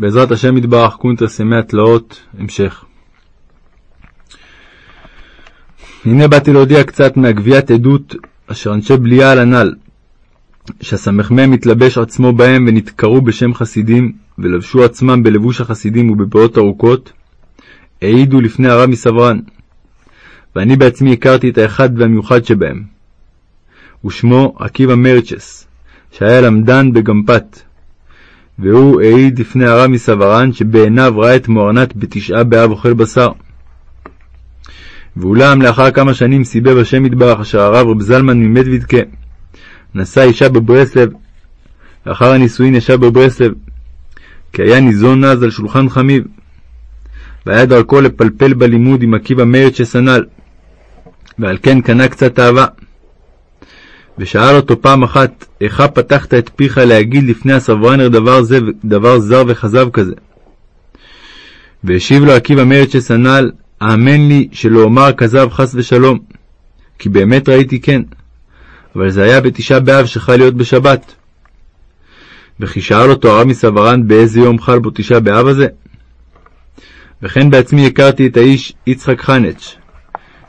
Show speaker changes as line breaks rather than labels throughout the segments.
בעזרת השם יתברך, קונטרס ימי התלאות, המשך. הנה באתי להודיע קצת מהגביית עדות אשר אנשי בליעל הנ"ל, שהסמ"ם מתלבש עצמו בהם ונתקראו בשם חסידים, ולבשו עצמם בלבוש החסידים ובפאות ארוכות, העידו לפני הרב מסברן, ואני בעצמי הכרתי את האחד והמיוחד שבהם, ושמו עקיבא מרצ'ס, שהיה למדן בגמפת, והוא העיד לפני הרב מסברן שבעיניו ראה את מוארנת בתשעה באב אוכל בשר. ואולם לאחר כמה שנים סיבב השם יתברך אשר הרב רב זלמן ממדוידקה נשא אישה בברסלב, לאחר הנישואין ישב בברסלב, כי היה ניזון אז על שולחן חמיב, והיה דרכו לפלפל בלימוד עם עקיבא מאיר שסנל, ועל כן קנה קצת אהבה. ושאל אותו פעם אחת, איכה פתחת את פיך להגיד לפני הסברנר דבר, זה, דבר זר וכזב כזה? והשיב לו עקיבא מאיר שסנל, האמן לי שלא אומר כזב חס ושלום, כי באמת ראיתי כן, אבל זה היה בתשעה באב שחל להיות בשבת. וכי שאל אותו הרב מסברן באיזה יום חל בו תשעה באב הזה? וכן בעצמי הכרתי את האיש יצחק חנץ',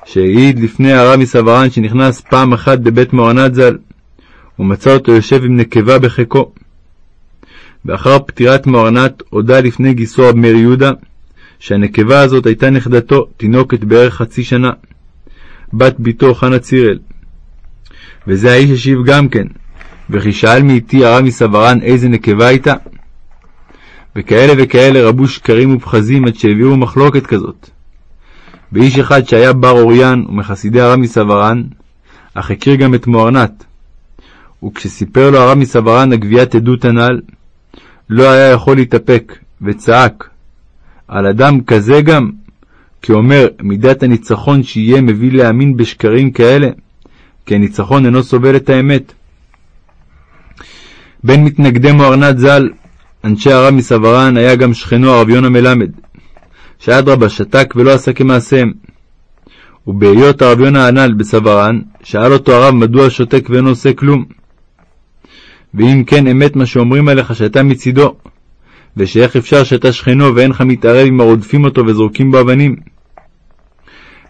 שהעיד לפני הרב מסברן שנכנס פעם אחת בבית מורנת ז"ל, ומצא אותו יושב עם נקבה בחיקו. ואחר פטירת מורנת הודה לפני גיסו אבמר יהודה, שהנקבה הזאת הייתה נכדתו, תינוקת בערך חצי שנה, בת ביתו חנה צירל. וזה האיש השיב גם כן, וכי שאל מאיתי הרב מסברן איזה נקבה הייתה? וכאלה וכאלה רבו שקרים ופחזים עד שהביאו מחלוקת כזאת. ואיש אחד שהיה בר אוריין ומחסידי הרב מסברן, אך הכיר גם את מוארנת. וכשסיפר לו הרב מסברן הגביית עדות הנ"ל, לא היה יכול להתאפק, וצעק, על אדם כזה גם, כי אומר מידת הניצחון שיהיה מביא להאמין בשקרים כאלה, כי הניצחון אינו סובל את האמת. בין מתנגדי מוארנת ז"ל, אנשי הרב מסברן, היה גם שכנו הרב יונה מלמד, שאדרבה שתק ולא עשה כמעשיהם. ובהיות הרב יונה הנ"ל בסברן, שאל אותו הרב מדוע שותק ואינו עושה כלום. ואם כן אמת מה שאומרים עליך שאתה מצידו, ושאיך אפשר שאתה שכנו ואינך מתערב עם הרודפים אותו וזורקים בו אבנים.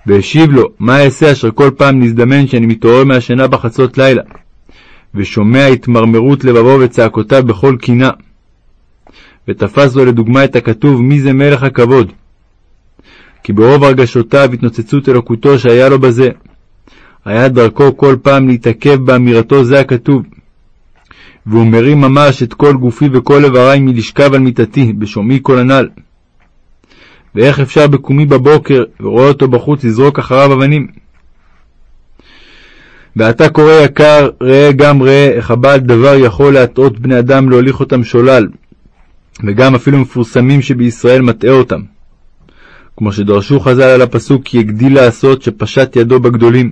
והשיב לו, מה אעשה אשר כל פעם נזדמן שאני מתעורר מהשינה בחצות לילה, ושומע התמרמרות לבבו וצעקותיו בכל קינה. ותפס לו לדוגמה את הכתוב מי זה מלך הכבוד. כי ברוב הרגשותיו התנוצצות אלוקותו שהיה לו בזה. היה דרכו כל פעם להתעכב באמירתו זה הכתוב. והוא מרים ממש את כל גופי וכל איברי מלשכב על מיטתי, בשומעי כל הנ"ל. ואיך אפשר בקומי בבוקר, ורואה אותו בחוץ לזרוק אחריו אבנים? ואתה קורא יקר, ראה גם ראה, איך הבעל דבר יכול להטעות בני אדם להוליך אותם שולל, וגם אפילו מפורסמים שבישראל מטעה אותם. כמו שדרשו חז"ל על הפסוק כי הגדיל לעשות שפשט ידו בגדולים.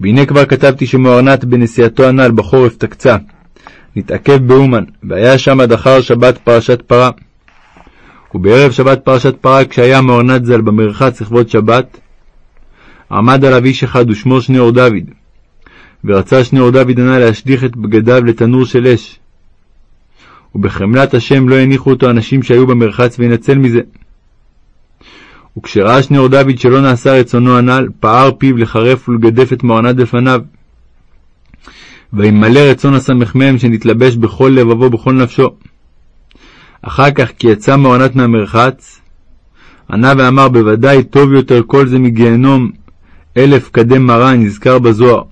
והנה כבר כתבתי שמוארנת בנסיעתו הנ"ל בחורף תקצה, נתעכב באומן, והיה שם עד אחר שבת פרשת פרה. ובערב שבת פרשת פרה, כשהיה מוארנת ז"ל במרחץ לכבוד שבת, עמד עליו איש אחד ושמו שניאור דוד, ורצה שניאור דוד הנ"ל להשליך את בגדיו לתנור של אש. ובחמלת השם לא הניחו אותו אנשים שהיו במרחץ וינצל מזה. וכשראה שניאור דוד שלא נעשה רצונו הנ"ל, פער פיו לחרף ולגדף את מוארנת בפניו. וימלא רצון הסמ"ם שנתלבש בכל לבבו בכל נפשו. אחר כך כי יצא מוארנת מהמרחץ, ענה ואמר בוודאי טוב יותר כל זה מגיהנום אלף קדם מרה נזכר בזוהר.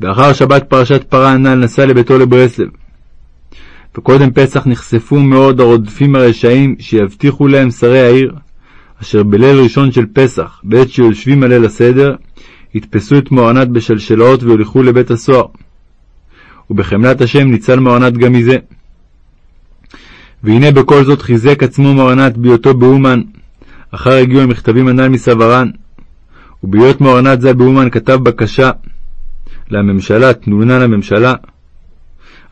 ואחר שבת פרשת פרה הנ"ל נסע לביתו לברסלב. וקודם פסח נחשפו מאוד הרודפים הרשעים שיבטיחו להם שרי העיר, אשר בליל ראשון של פסח, בעת שיושבים על ליל הסדר, יתפסו את מוארנת בשלשלאות ויוליכו לבית הסוהר. ובחמלת השם ניצל מוארנת גם מזה. והנה בכל זאת חיזק עצמו מוארנת בהיותו באומן, אחר הגיעו המכתבים הנ"ל מסברן, ובהיות מוארנת ז"ל באומן כתב בקשה לממשלה, תנונה לממשלה,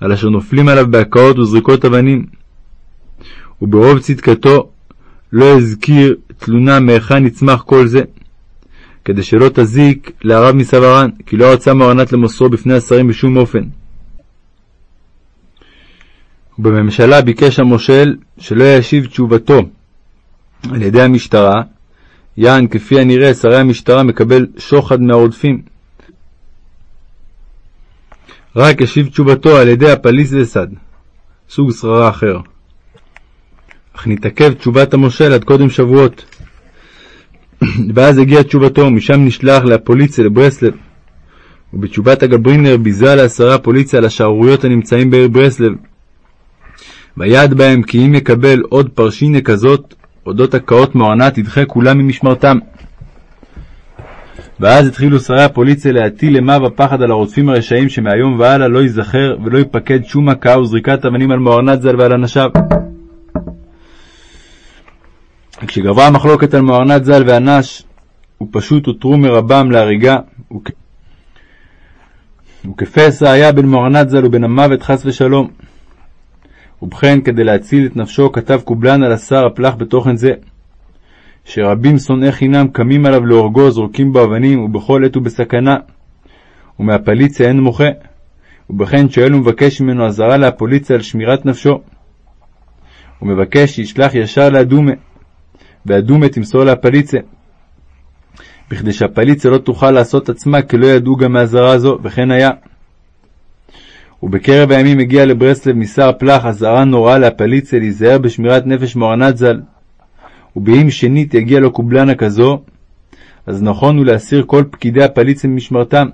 על אשר נופלים עליו בהקאות וזריקות אבנים. וברוב צדקתו לא הזכיר תלונה מהיכן יצמח כל זה, כדי שלא תזיק להרב מסברן, כי לא רצה מוארנת למוסרו בפני השרים בשום אופן. ובממשלה ביקש המושל שלא ישיב תשובתו על ידי המשטרה, יען כפי הנראה שרי המשטרה מקבל שוחד מהרודפים. רק השיב תשובתו על ידי הפליס וסד, סוג שררה אחר. אך נתעכב תשובת המושל עד קודם שבועות. ואז הגיעה תשובתו, ומשם נשלח להפוליציה לברסלב. ובתשובת הגברינר ביזה לעשרה הפוליציה על השערוריות הנמצאים בעיר ברסלב. ויעד בהם כי אם יקבל עוד פרשינה כזאת, אודות הקאות מוענה תדחה כולם ממשמרתם. ואז התחילו שרי הפוליציה להטיל אימה ופחד על הרודפים הרשעים שמהיום והלאה לא ייזכר ולא ייפקד שום מכה וזריקת אבנים על מוארנת ז"ל ועל אנשיו. כשגברה המחלוקת על מוארנת ז"ל ואנש, ופשוט הותרו מרבם להריגה, וכ... וכפסע היה בין מוארנת ז"ל ובין המוות חס ושלום. ובכן, כדי להציל את נפשו, כתב קובלן על השר הפלח בתוכן זה, שרבים שונאי חינם קמים עליו להורגו, זורקים בו אבנים, ובכל עת הוא בסכנה, ומהפליציה אין מוחה, ובכן שואל ומבקש ממנו אזהרה להפוליציה על שמירת נפשו. הוא מבקש שישלח ישר לאדומה, ואדומה תמסור להפליציה, בכדי שהפליציה לא תוכל לעשות עצמה כי לא ידעו גם מאזהרה זו, וכן היה. ובקרב הימים הגיע לברסלב משר פלח אזהרה נוראה להפליציה להיזהר בשמירת נפש מורנת ז"ל. ובאם שנית יגיע לו קובלנה כזו, אז נכון הוא להסיר כל פקידי הפליציה ממשמרתם.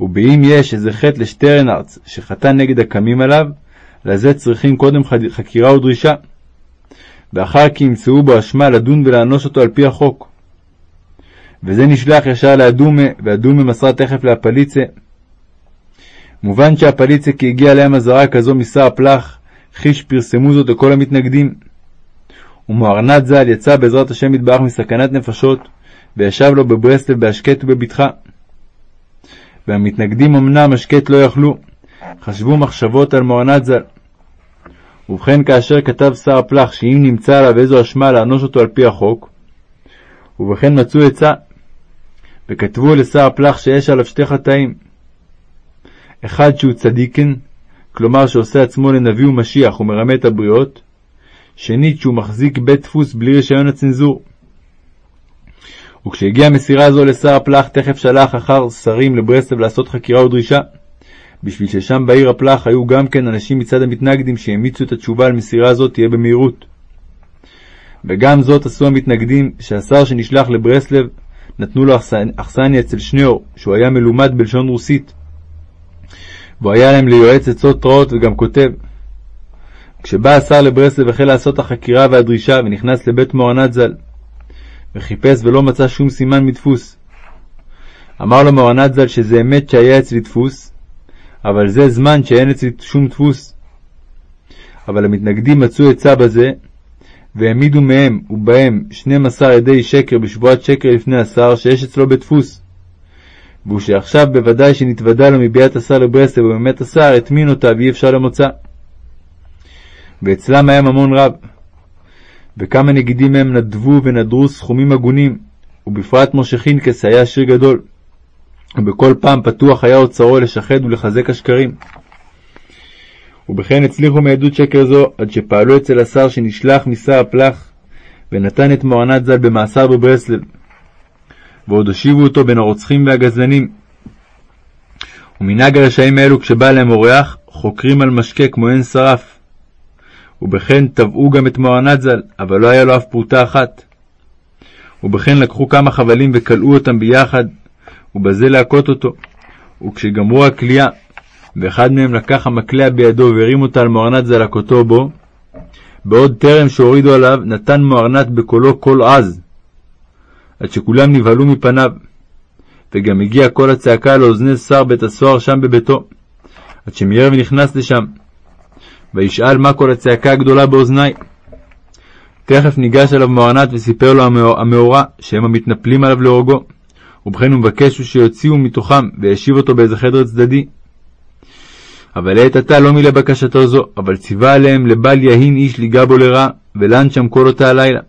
ובאם יש איזה חטא לשטרנארץ שחטא נגד הקמים עליו, לזה צריכים קודם חקירה ודרישה. ואחר כי ימצאו בו אשמה לדון ולענוש אותו על פי החוק. וזה נשלח ישר לאדומה, ואדומה מסרה תכף להפליציה. מובן שהפליציה כי הגיעה להם אזהרה כזו משר פלח, חיש פרסמו זאת לכל המתנגדים. ומוארנת ז"ל יצא בעזרת השם יתברך מסכנת נפשות, וישב לו בברסלב בהשקט ובבטחה. והמתנגדים אמנם השקט לא יכלו, חשבו מחשבות על מוארנת ז"ל. ובכן כאשר כתב שר הפלח שאם נמצא עליו איזו אשמה לענוש אותו על פי החוק, ובכן מצאו עצה, וכתבו לשר הפלח שיש עליו שתי חטאים. אחד שהוא צדיקן, כלומר שעושה עצמו לנביא ומשיח ומרמה את הבריות, שנית שהוא מחזיק בית דפוס בלי רישיון הצנזור. וכשהגיעה מסירה זו לשר הפלח, תכף שלח אחר שרים לברסלב לעשות חקירה ודרישה, בשביל ששם בעיר הפלח היו גם כן אנשים מצד המתנגדים שהמיצו את התשובה על מסירה זו תהיה במהירות. וגם זאת עשו המתנגדים, שהשר שנשלח לברסלב נתנו לו אכסניה אצל שניאור, שהוא היה מלומד בלשון רוסית. והוא היה להם ליועץ עצות רעות וגם כותב. כשבא השר לברסלב החל לעשות החקירה והדרישה ונכנס לבית מורנת ז"ל, וחיפש ולא מצא שום סימן מדפוס. אמר לו מורנת ז"ל שזה אמת שהיה אצלי דפוס, אבל זה זמן שאין אצלי שום דפוס. אבל המתנגדים מצאו עצה בזה, והעמידו מהם ובהם שנים עשר עדי שקר בשבועת שקר לפני השר שיש אצלו בדפוס. והוא שעכשיו בוודאי שנתוודע לו מביאת השר לברסלב ובאמת השר הטמין אותה ואי אפשר למוצא. ואצלם היה ממון רב. וכמה נגידים מהם נדבו ונדרו סכומים הגונים, ובפרט משה חינקס היה עשיר גדול. ובכל פעם פתוח היה אוצרו לשחד ולחזק השקרים. ובכן הצליחו מעדות שקר זו, עד שפעלו אצל השר שנשלח משר הפלח, ונתן את מוענת ז"ל במאסר בברסלב. ועוד הושיבו אותו בין הרוצחים והגזלנים. ומנהג הרשעים האלו כשבא להם אורח, חוקרים על משקה כמו עין שרף. ובכן תבעו גם את מוענת ז"ל, אבל לא היה לו אף פרוטה אחת. ובכן לקחו כמה חבלים וכלאו אותם ביחד, ובזה להכות אותו. וכשגמרו הכליאה, ואחד מהם לקח המקלע בידו והרים אותה על מוארנת זלקותו בו, בעוד טרם שהורידו עליו, נתן מוארנת בקולו קול עז, עד שכולם נבהלו מפניו. וגם הגיע קול הצעקה לאוזני שר בית הסוהר שם בביתו, עד שמיהר ונכנס לשם. וישאל מה קול הצעקה הגדולה באוזני. תכף ניגש אליו מוארנת וסיפר לו המאורע, שהם המתנפלים עליו להורגו. ובכן הוא מבקש שיוציאו מתוכם, וישיב אותו באיזה חדר צדדי. אבל לעת עתה לא מילא בקשתו זו, אבל ציווה עליהם לבל יהין איש ליגע בו לרע, ולן שם כל אותה הלילה.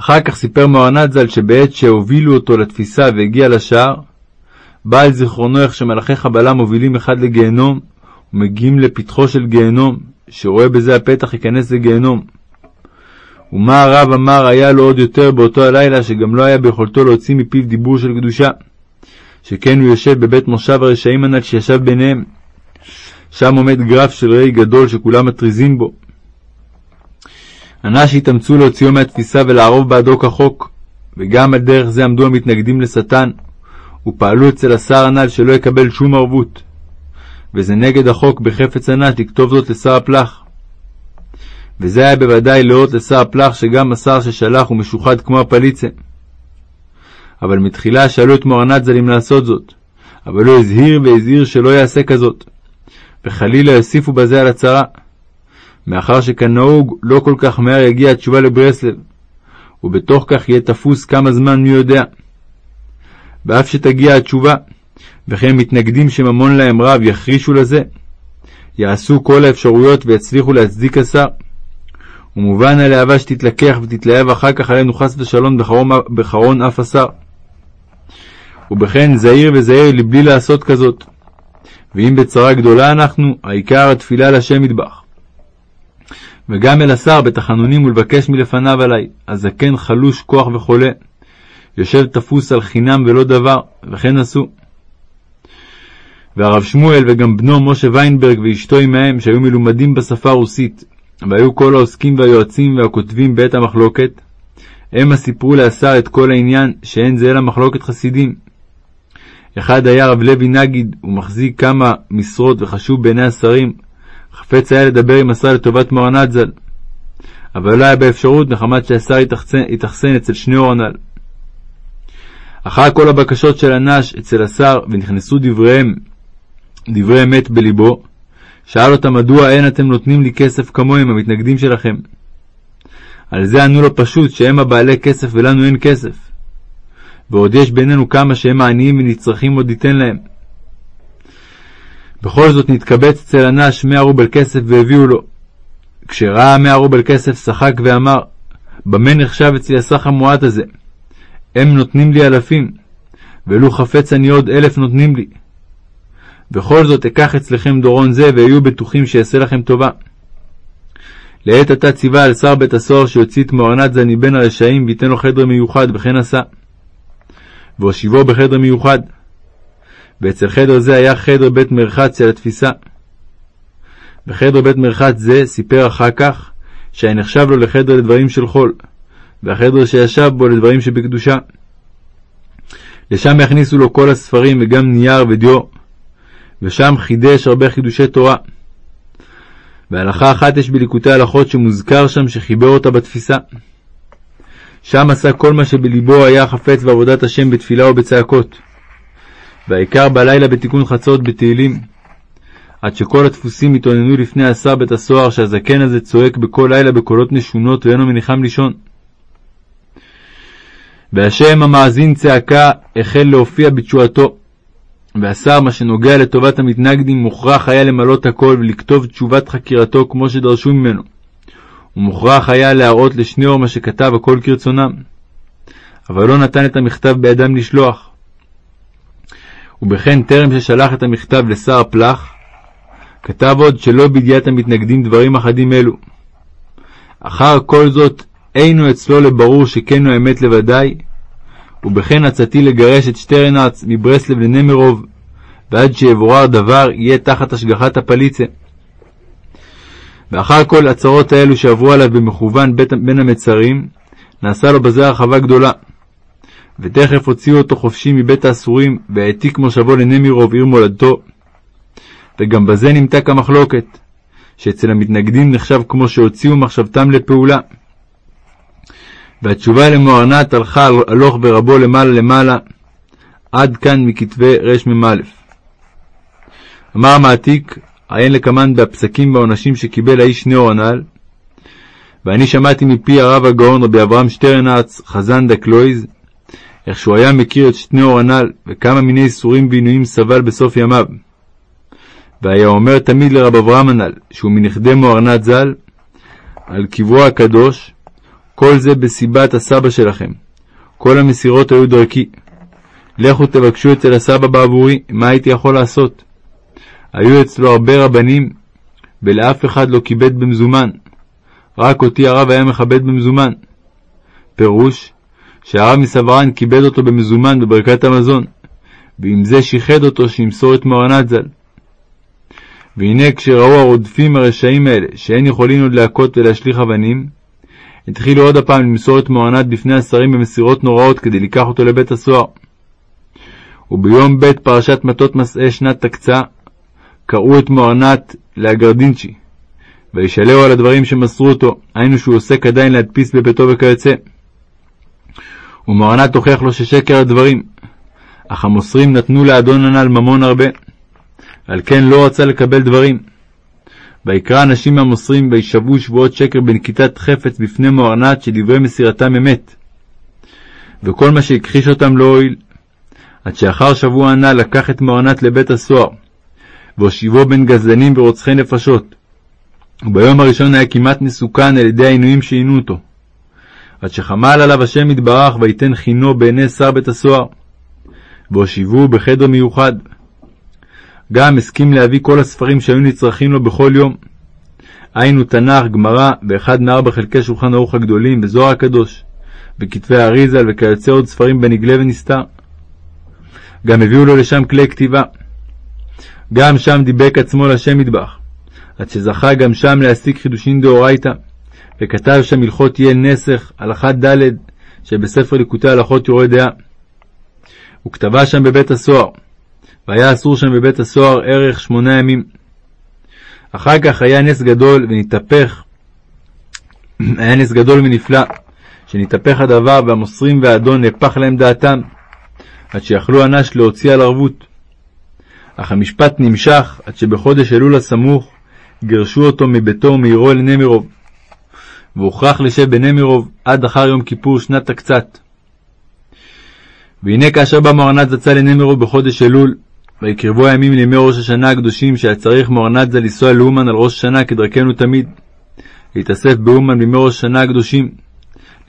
אחר כך סיפר מוהרנת ז"ל שבעת שהובילו אותו לתפיסה והגיע לשער, בא על זיכרונו איך שמלאכי חבלה מובילים אחד לגיהנום, ומגיעים לפתחו של גיהנום, שרואה בזה הפתח ייכנס לגיהנום. ומה הרב אמר היה לו עוד יותר באותו הלילה, שגם לא היה ביכולתו להוציא מפיו דיבור של קדושה. שכן הוא יושב בבית מושב הרשעים הנ"ל שישב ביניהם. שם עומד גרף של ראי גדול שכולם מטריזים בו. אנש התאמצו להוציאו מהתפיסה ולערוב בעדו כחוק, וגם על דרך זה עמדו המתנגדים לשטן, ופעלו אצל השר הנ"ל שלא יקבל שום ערבות. וזה נגד החוק בחפץ אנש לכתוב זאת לשר הפלח. וזה היה בוודאי לאות לשר הפלח שגם השר ששלח הוא משוחד כמו הפליצה. אבל מתחילה שאלו את מורנת ז"ל לעשות זאת, אבל הוא הזהיר והזהיר שלא יעשה כזאת, וחלילה יוסיפו בזה על הצרה. מאחר שכנהוג לא כל כך מהר יגיע התשובה לברסלב, ובתוך כך יהיה תפוס כמה זמן מי יודע. ואף שתגיע התשובה, וכן מתנגדים שממון להם רב יחרישו לזה, יעשו כל האפשרויות ויצליחו להצדיק השר. ומובן הלהבה שתתלקח ותתלהב אחר כך עלינו חס ושלום בחרון, בחרון אף השר. ובכן זהיר וזהיר לבלי לעשות כזאת. ואם בצרה גדולה אנחנו, העיקר התפילה לשם מטבח. וגם אל השר בתחנונים ולבקש מלפניו עלי, הזקן חלוש כוח וחולה, יושב תפוס על חינם ולא דבר, וכן עשו. והרב שמואל וגם בנו משה ויינברג ואשתו עמהם, שהיו מלומדים בשפה הרוסית, והיו כל העוסקים והיועצים והכותבים בעת המחלוקת, המה סיפרו לשר את כל העניין, שאין זה אלא מחלוקת חסידים. אחד היה רב לוי נגיד, הוא מחזיק כמה משרות וחשוב בעיני השרים, חפץ היה לדבר עם השר לטובת מוהר"ן ז"ל, אבל לא היה באפשרות מחמת שהשר התאכסן אצל שני אורנל. אחר כל הבקשות של הנש אצל השר ונכנסו דבריהם, דברי אמת בלבו, שאל אותם מדוע אין אתם נותנים לי כסף כמוהם המתנגדים שלכם. על זה ענו לו פשוט שהם הבעלי כסף ולנו אין כסף. ועוד יש בינינו כמה שהם העניים ונצרכים עוד ייתן להם. בכל זאת נתקבץ אצל הנש מאה רובל כסף והביאו לו. כשראה מאה רובל כסף שחק ואמר, במה נחשב אצלי הסך המועט הזה? הם נותנים לי אלפים, ולו חפץ אני עוד אלף נותנים לי. בכל זאת אקח אצלכם דורון זה, והיו בטוחים שיעשה לכם טובה. לעת עתה ציווה על שר בית הסוהר שיוציא את מוארנת זה מבין הרשעים וייתן לו חדר מיוחד, וכן עשה. והושיבו בחדר מיוחד. ואצל חדר זה היה חדר בית מרחץ של התפיסה. בחדר בית מרחץ זה סיפר אחר כך שהיה נחשב לו לחדר לדברים של חול, והחדר שישב בו לדברים שבקדושה. לשם יכניסו לו כל הספרים וגם נייר ודיו, ושם חידש הרבה חידושי תורה. והלכה אחת יש בליקוטי הלכות שמוזכר שם שחיבר אותה בתפיסה. שם עשה כל מה שבלבו היה חפץ בעבודת השם בתפילה ובצעקות. והעיקר בלילה בתיקון חצות בתהילים. עד שכל הדפוסים התאוננו לפני השר בית הסוהר שהזקן הזה צועק בכל לילה בקולות נשונות ואינו מניחם לישון. והשם המאזין צעקה החל להופיע בתשועתו. והשר, מה שנוגע לטובת המתנגדים, מוכרח היה למלות הכל ולכתוב תשובת חקירתו כמו שדרשו ממנו. ומוכרח היה להראות לשני אור מה שכתב הכל כרצונם. אבל לא נתן את המכתב בידם לשלוח. ובכן, טרם ששלח את המכתב לשר הפלח, כתב עוד שלא בידיעת המתנגדים דברים אחדים אלו. אחר כל זאת, אינו אצלו לברור שכן הוא האמת לוודאי, ובכן עצתי לגרש את שטרנץ מברסלב לנמרוב, ועד שיבורר דבר יהיה תחת השגחת הפליצה. ואחר כל הצרות האלו שעברו עליו במכוון בין המצרים, נעשה לו בזה הרחבה גדולה. ותכף הוציאו אותו חופשי מבית האסורים, והעתיק מושבו לנמירוב, עיר מולדתו. וגם בזה נמתק המחלוקת, שאצל המתנגדים נחשב כמו שהוציאו מחשבתם לפעולה. והתשובה למוארנת הלכה הלוך ברבו למעלה למעלה, עד כאן מכתבי רמ"א. אמר המעתיק, עיין לקמן בפסקים והעונשים שקיבל האיש נאור הנ"ל, ואני שמעתי מפי הרב הגאון רבי אברהם שטרנץ, חזן דקלויז, איך שהוא היה מכיר את שני אור הנ"ל, וכמה מיני איסורים ועינויים סבל בסוף ימיו. והיה אומר תמיד לרב אברהם הנ"ל, שהוא מנכדי מוארנת ז"ל, על קברו הקדוש, כל זה בסיבת הסבא שלכם. כל המסירות היו דרכי. לכו תבקשו אצל הסבא בעבורי, מה הייתי יכול לעשות? היו אצלו הרבה רבנים, ולאף אחד לא כיבד במזומן, רק אותי הרב היה מכבד במזומן. פירוש, שהרב מסברן כיבד אותו במזומן בברכת המזון, ועם זה שיחד אותו שימסור את מוהר"נת ז"ל. והנה כשראו הרודפים הרשעים האלה, שאין יכולים עוד להכות ולהשליך אבנים, התחילו עוד הפעם למסור את מוהר"נת בפני השרים במסירות נוראות כדי לקח אותו לבית הסוהר. וביום ב' פרשת מטות מסעי שנת תקצה, קראו את מוהר"נת לאגרדינצ'י, וישאלהו על הדברים שמסרו אותו, היינו שהוא עוסק עדיין להדפיס בביתו וכיוצא. ומוהר"נת הוכיח לו ששקר הדברים, אך המוסרים נתנו לאדון הנ"ל ממון הרבה, על כן לא רצה לקבל דברים. ויקרא אנשים מהמוסרים וישבעו שבועות שקר בנקיטת חפץ בפני מוהר"נת שדברי מסירתם אמת. וכל מה שהכחיש אותם לא הועיל. עד שאחר שבוע הנ"ל לקח את מוהר"נת לבית הסוהר, והושיבו בין גזלנים ורוצחי נפשות. וביום הראשון היה כמעט מסוכן על ידי העינויים שעינו אותו. עד שחמל עליו השם יתברך ויתן חינו בעיני שר בית הסוהר. והושיבוהו בחדר מיוחד. גם הסכים להביא כל הספרים שהיו נצרכים לו בכל יום. היינו תנ"ך, גמרא, ואחד מארבע חלקי שולחן ערוך הגדולים, וזוהר הקדוש, וכתבי אריזל, וכיוצא עוד ספרים בנגלה ונסתר. גם הביאו לו לשם כלי כתיבה. גם שם דיבק עצמו להשם מטבח, עד שזכה גם שם להשיג חידושין דאורייתא, וכתב שם הלכות יהיה נסך, הלכה ד', שבספר ליקוטי הלכות יורה דעה. וכתבה שם בבית הסוהר, והיה אסור שם בבית הסוהר ערך שמונה ימים. אחר כך היה נס גדול ונתהפך, היה נס גדול ונפלא, שנתהפך הדבר והמוסרים והאדון נהפך להם דעתם, עד שיכלו אנש להוציא על ערבות. אך המשפט נמשך עד שבחודש אלול הסמוך גירשו אותו מביתו ומעירו אל נמירוב, והוכרח לשב בנמירוב עד אחר יום כיפור שנת הקצת. והנה כאשר בא מוהר"נת זצ"ל לנמירוב בחודש אלול, ויקרבו הימים לימי ראש השנה הקדושים, שהיה צריך מוהר"נת ז"ל לנסוע לאומן על ראש השנה כדרכנו תמיד, להתאסף באומן בימי ראש השנה הקדושים,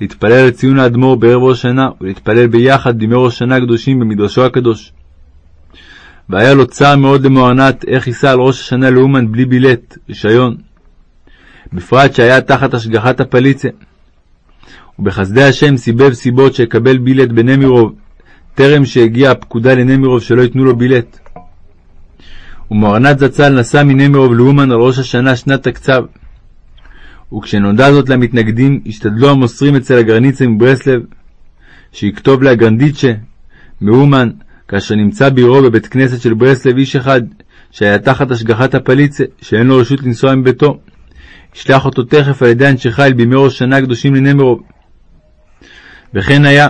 להתפלל לציון האדמו"ר בערב ראש השנה, ולהתפלל ביחד בימי ראש השנה הקדושים במדרשו הקדוש. והיה לו צער מאוד למוהר"נת איך ייסע על ראש השנה לאומן בלי בילט, רישיון. בפרט שהיה תחת השגחת הפליצה. ובחסדי השם סיבב סיבות שיקבל בילט בנמירוב, טרם שהגיעה הפקודה לנמירוב שלא ייתנו לו בילט. ומוהר"נת זצ"ל נסע מנמירוב לאומן על ראש השנה שנת תקצב. וכשנודע זאת למתנגדים, השתדלו המוסרים אצל הגרניצה מברסלב, שיכתוב לאגרנדיצ'ה, מאומן, כאשר נמצא בעירו בבית כנסת של ברסלב איש אחד, שהיה תחת השגחת הפליצה, שאין לו רשות לנסוע מביתו, ישלח אותו תכף על ידי אנשי חיל בימי ראש שנה קדושים לנמרוב. וכן היה,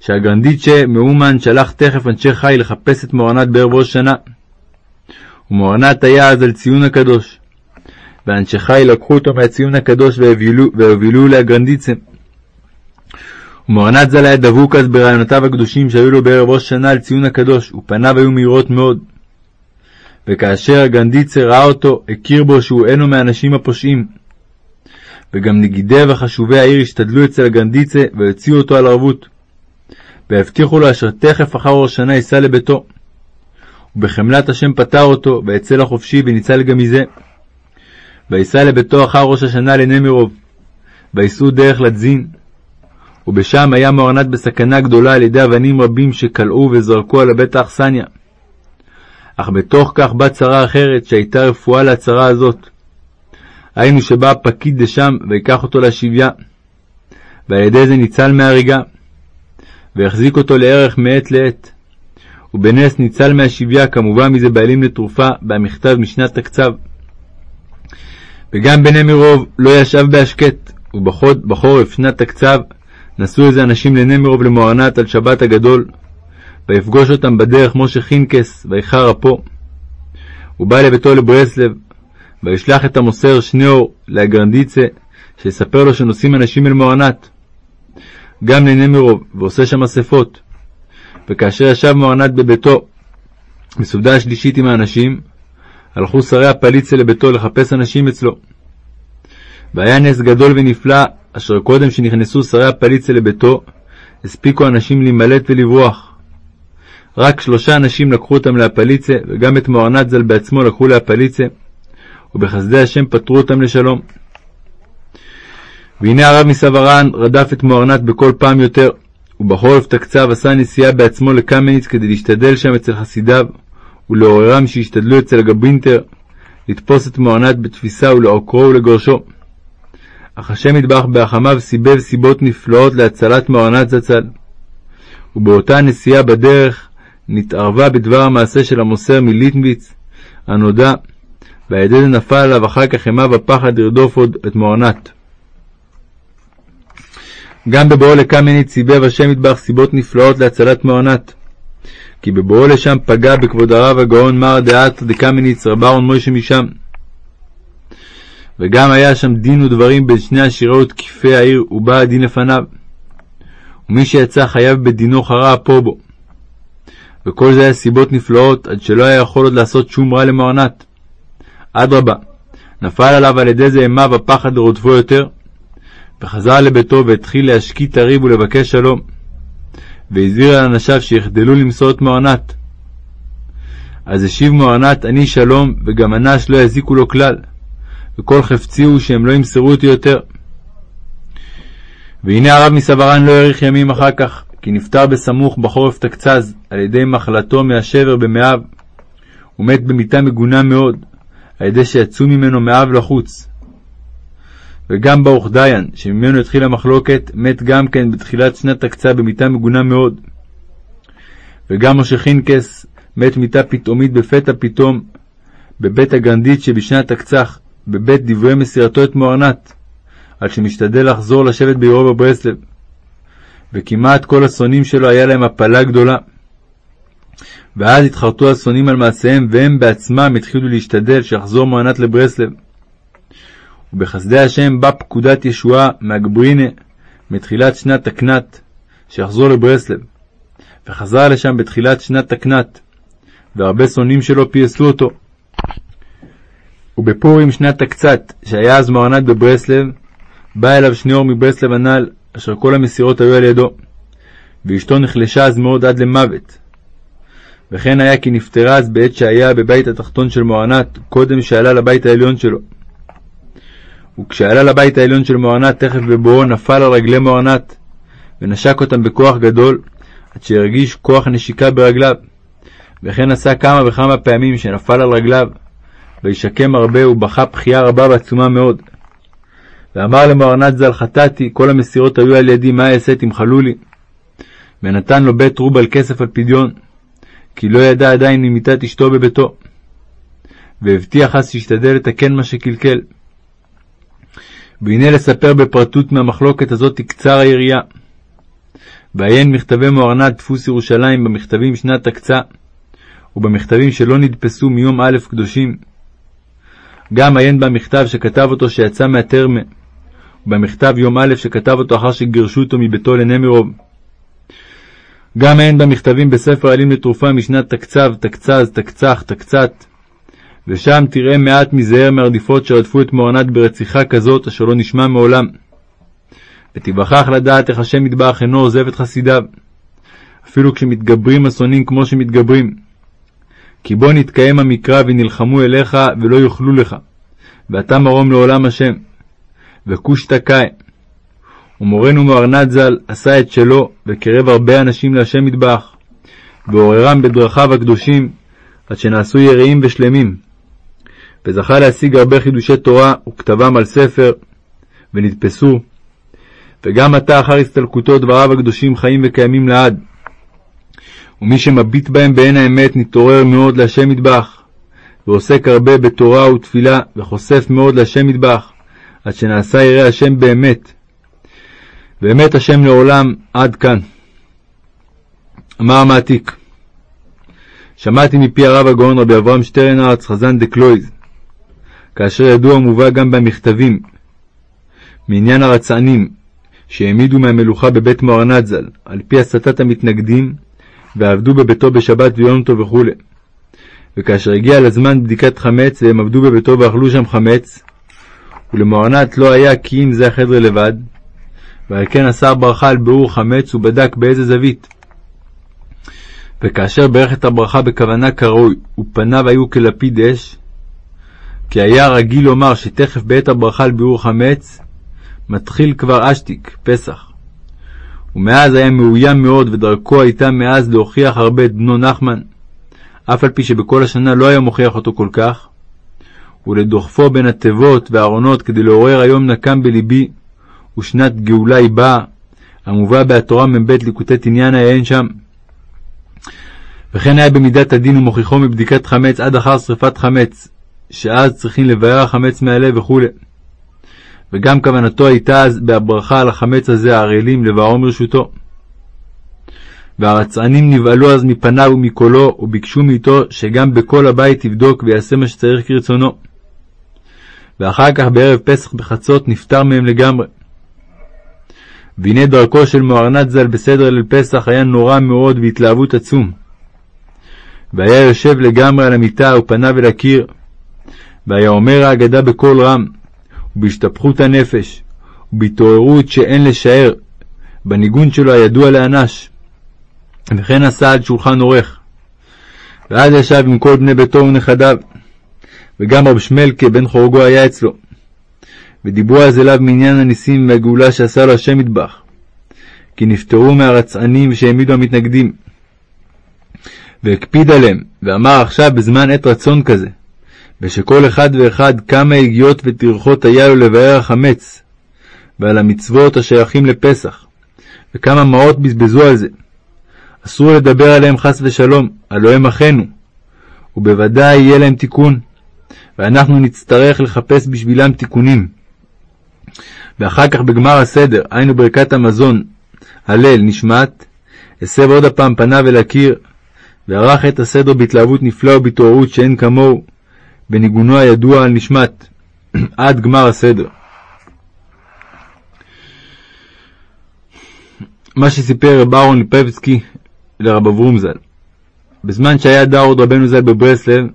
שהגרנדיצ'ה מאומן שלח תכף אנשי חיל לחפש את מוהר"נת בערב ראש שנה. ומוהר"נת היה אז על ציון הקדוש. ואנשי חיל לקחו אותו מהציון הקדוש והובילו לאגרנדיצה. ומוהר"נת ז"ל היה דבוק אז ברעיונותיו הקדושים שהיו לו בערב ראש שנה על ציון הקדוש, ופניו היו מהירות מאוד. וכאשר הגנדיצה ראה אותו, הכיר בו שהוא אינו מהאנשים הפושעים. וגם נגידי וחשובי העיר השתדלו אצל הגנדיצה והוציאו אותו על ערבות. והבטיחו לו אשר תכף אחר ראש שנה ייסע לביתו. ובחמלת השם פטר אותו, ויצא לחופשי וניצל גם מזה. וייסע לביתו אחר ראש השנה לנמירוב, וייסעו דרך לדזין. ובשם היה מוארנת בסכנה גדולה על ידי אבנים רבים שקלעו וזרקו על הבית האכסניה. אך בתוך כך באה צרה אחרת, שהייתה רפואה להצרה הזאת. היינו שבא פקיד דשם ויקח אותו להשיביה, ועל ידי זה ניצל מהריגה, והחזיק אותו לערך מעת לעת. ובנס ניצל מהשביה, כמובן מזה בעלים לתרופה, במכתב משנת תקצב. וגם בני מרוב לא ישב בהשקט, ובחורף שנת תקצב נסעו איזה אנשים לנמירוב למוארנת על שבת הגדול, ויפגוש אותם בדרך משה חינקס, ויחר אפו. הוא בא לביתו לברסלב, וישלח את המוסר שניאור לאגרנדיצה, שיספר לו שנוסעים אנשים אל מוארנת. גם לנמירוב, ועושה שם אספות. וכאשר ישב מוארנת בביתו, בסעודה השלישית עם האנשים, הלכו שרי הפליצה לביתו לחפש אנשים אצלו. והיה נס גדול ונפלא, אשר קודם שנכנסו שרי הפליצה לביתו, הספיקו אנשים להימלט ולברוח. רק שלושה אנשים לקחו אותם להפליצה, וגם את מוארנת ז"ל בעצמו לקחו להפליצה, ובחסדי השם פטרו אותם לשלום. והנה הרב מסווארן רדף את מוארנת בכל פעם יותר, ובחורף תקצב עשה נסיעה בעצמו לקמניץ כדי להשתדל שם אצל חסידיו, ולעוררם שישתדלו אצל הגברינטר, לתפוס את מוארנת בתפיסה ולעוקרו ולגורשו. אך השם יתברך בהחמיו סיבב סיבות נפלאות להצלת מוארנת זצ"ל. ובאותה נסיעה בדרך נתערבה בדבר המעשה של המוסר מליטנביץ, הנודע, זה נפל עליו אחר כך אימה ופחד לרדוף עוד את מוארנת. גם בבואו לקמיניץ סיבב השם יתברך סיבות נפלאות להצלת מוארנת. כי בבואו לשם פגע בכבוד הרב הגאון מר דעת דקמיניץ רב אהרון מוישה משם. וגם היה שם דין ודברים בין שני עשירי ותקיפי העיר, ובא הדין לפניו. ומי שיצא חייב בדינו חרה אפו בו. וכל זה היה סיבות נפלאות, עד שלא היה יכול עוד לעשות שום רע למוארנת. אדרבה, נפל עליו על ידי זה אימה ופחד לרודפו יותר, וחזר לביתו והתחיל להשקיט הריב ולבקש שלום, והזהיר על אנשיו שיחדלו למסור את מוארנת. אז השיב מוארנת, אני שלום, וגם אנש לא יזיקו לו כלל, וכל חפצי הוא שהם לא ימסרו אותי יותר. והנה הרב מסווארן לא האריך ימים אחר כך, כי נפטר בסמוך בחורף תקצז, על ידי מחלתו מהשבר במאיו, ומת במיתה מגונה מאוד, על ידי שיצאו ממנו מאב לחוץ. וגם ברוך דיין, שממנו התחילה המחלוקת, מת גם כן בתחילת שנת תקצה במיתה מגונה מאוד. וגם משה חינקס מת מיתה פתאומית בפתע פתאום, בבית הגרנדית שבשנת תקצח, בבית דברי מסירתו את מוארנת, על שמשתדל לחזור לשבת בעירו בברסלב. וכמעט כל השונאים שלו היה להם הפלה גדולה. ואז התחרטו השונאים על מעשיהם, והם בעצמם התחילו להשתדל שיחזור מוארנת לברסלב. ובחסדי השם באה פקודת ישועה מהגברינה מתחילת שנת תקנת, שיחזור לברסלב, וחזר לשם בתחילת שנת תקנת, והרבה שונאים שלו פייסו אותו. ובפורים שנת תקצת, שהיה אז מוארנת בברסלב, בא אליו שניאור מברסלב הנ"ל, אשר כל המסירות היו על ידו, ואשתו נחלשה אז מאוד עד למוות. וכן היה כי נפטרה אז בעת שהיה בבית התחתון של מוארנת, קודם שעלה לבית העליון שלו. וכשעלה לבית העליון של מוארנת, תכף בבואו נפל על רגלי מוארנת, ונשק אותם בכוח גדול, עד שהרגיש כוח נשיקה ברגליו. וכן עשה כמה וכמה פעמים שנפל על רגליו, וישקם הרבה, ובכה בכייה רבה ועצומה מאוד. ואמר למוארנת ז"ל חטאתי, כל המסירות היו על ידי, מה אעשה תמחלו לי? ונתן לו בית רובל כסף על פדיון, כי לא ידע עדיין ממיתת אשתו בביתו. והבטיח אז שישתדל לתקן מה שקלקל. והנה לספר בפרטות מהמחלוקת הזאת תקצר היריעה. ועיין מכתבי מוארנת דפוס ירושלים במכתבים שנת הקצה, ובמכתבים שלא נדפסו מיום א' קדושים. גם עיין במכתב שכתב אותו שיצא מהטרמה, ובמכתב יום א' שכתב אותו אחר שגירשו אותו מביתו לנמירוב. גם עיין במכתבים בספר עלים לתרופה משנת תקצב, תקצז, תקצח, תקצת, ושם תראה מעט מזער מהרדיפות שרדפו את מוארנת ברציחה כזאת, אשר לא נשמע מעולם. ותיווכח לדעת איך השם יתברך אינו עוזב את חסידיו, אפילו כשמתגברים השונאים כמו שמתגברים. כי בוא נתקיים המקרא ונלחמו אליך ולא יוכלו לך, ואתה מרום לעולם השם. וכוש תקאי. ומורנו מוארנת ז"ל עשה את שלו, וקרב הרבה אנשים להשם יתברך, ועוררם בדרכיו הקדושים, עד שנעשו יראים ושלמים. וזכה להשיג הרבה חידושי תורה, וכתבם על ספר, ונדפסו. וגם עתה אחר הסתלקותו דבריו הקדושים חיים וקיימים לעד. ומי שמביט בהם בעין האמת נתעורר מאוד להשם יתברך, ועוסק הרבה בתורה ותפילה, וחושף מאוד להשם יתברך, עד שנעשה ירא השם באמת. באמת השם לעולם עד כאן. אמר המעתיק שמעתי מפי הרב הגאון רבי אברהם שטרנארץ חזן דקלויז, כאשר ידוע ומובא גם במכתבים, מעניין הרצענים שהעמידו מהמלוכה בבית מוהרנת ז"ל, על פי הסתת המתנגדים, ועבדו בביתו בשבת ויום טוב וכו'. וכאשר הגיע לזמן בדיקת חמץ, והם עבדו בביתו ואכלו שם חמץ, ולמוהרנת לא היה כי אם זה החדר לבד, ועל כן אסר ברכה על ביאור חמץ ובדק באיזה זווית. וכאשר ברך את הברכה בכוונה כראוי, ופניו היו כלפיד אש, כי היה רגיל לומר שתכף בעת הברכה על ביעור חמץ, מתחיל כבר אשתיק, פסח. ומאז היה מאוים מאוד, ודרכו הייתה מאז להוכיח הרבה את בנו נחמן, אף על פי שבכל השנה לא היה מוכיח אותו כל כך, ולדוחפו בין התיבות והארונות כדי לעורר היום נקם בלבי, ושנת גאולה היא באה, המובא בהתורה מ"ב ליקוטי תניאנה אין שם. וכן היה במידת הדין ומוכיחו מבדיקת חמץ עד אחר שרפת חמץ, שאז צריכים לבאר החמץ מהלב וכו'. וגם כוונתו הייתה אז בהברכה על החמץ הזה הערלים לבערו מרשותו. והרצענים נבהלו אז מפניו ומקולו, וביקשו מאיתו שגם בכל הבית יבדוק ויעשה מה שצריך כרצונו. ואחר כך בערב פסח בחצות נפטר מהם לגמרי. והנה דרכו של מוהרנת ז"ל בסדר ליל פסח היה נורא מאוד והתלהבות עצום. והיה יושב לגמרי על המיטה ופניו אל הקיר, והיה אומר ההגדה בקול רם, ובהשתפכות הנפש, ובהתעוררות שאין לשער, בניגון שלו הידוע לאנש. וכן עשה עד שולחן עורך. ואז ישב עם כל בני ביתו ונכדיו, וגם רב שמלכה בן חורגו היה אצלו. ודיברו אז אליו מעניין הניסים והגאולה שעשה לו השם מטבח, כי נפטרו מהרצענים שהעמידו המתנגדים. והקפיד עליהם, ואמר עכשיו בזמן עת רצון כזה, ושכל אחד ואחד כמה הגיעות וטרחות היה לו לבאר החמץ, ועל המצוות השייכים לפסח, וכמה מעות בזבזו על זה. אסור לדבר עליהם חס ושלום, הלוא הם אחינו, ובוודאי יהיה להם תיקון, ואנחנו נצטרך לחפש בשבילם תיקונים. ואחר כך בגמר הסדר, היינו ברכת המזון, הלל, נשמת, הסב עוד הפעם פניו אל הקיר, וערך את הסדר בהתלהבות נפלאה ובהתעוררות שאין כמוהו, בניגונו הידוע על נשמת, עד גמר הסדר. מה שסיפר רב אהרון ליפבסקי לרב אברום ז"ל. בזמן שהיה דאוד רבנו ז"ל בברסלב,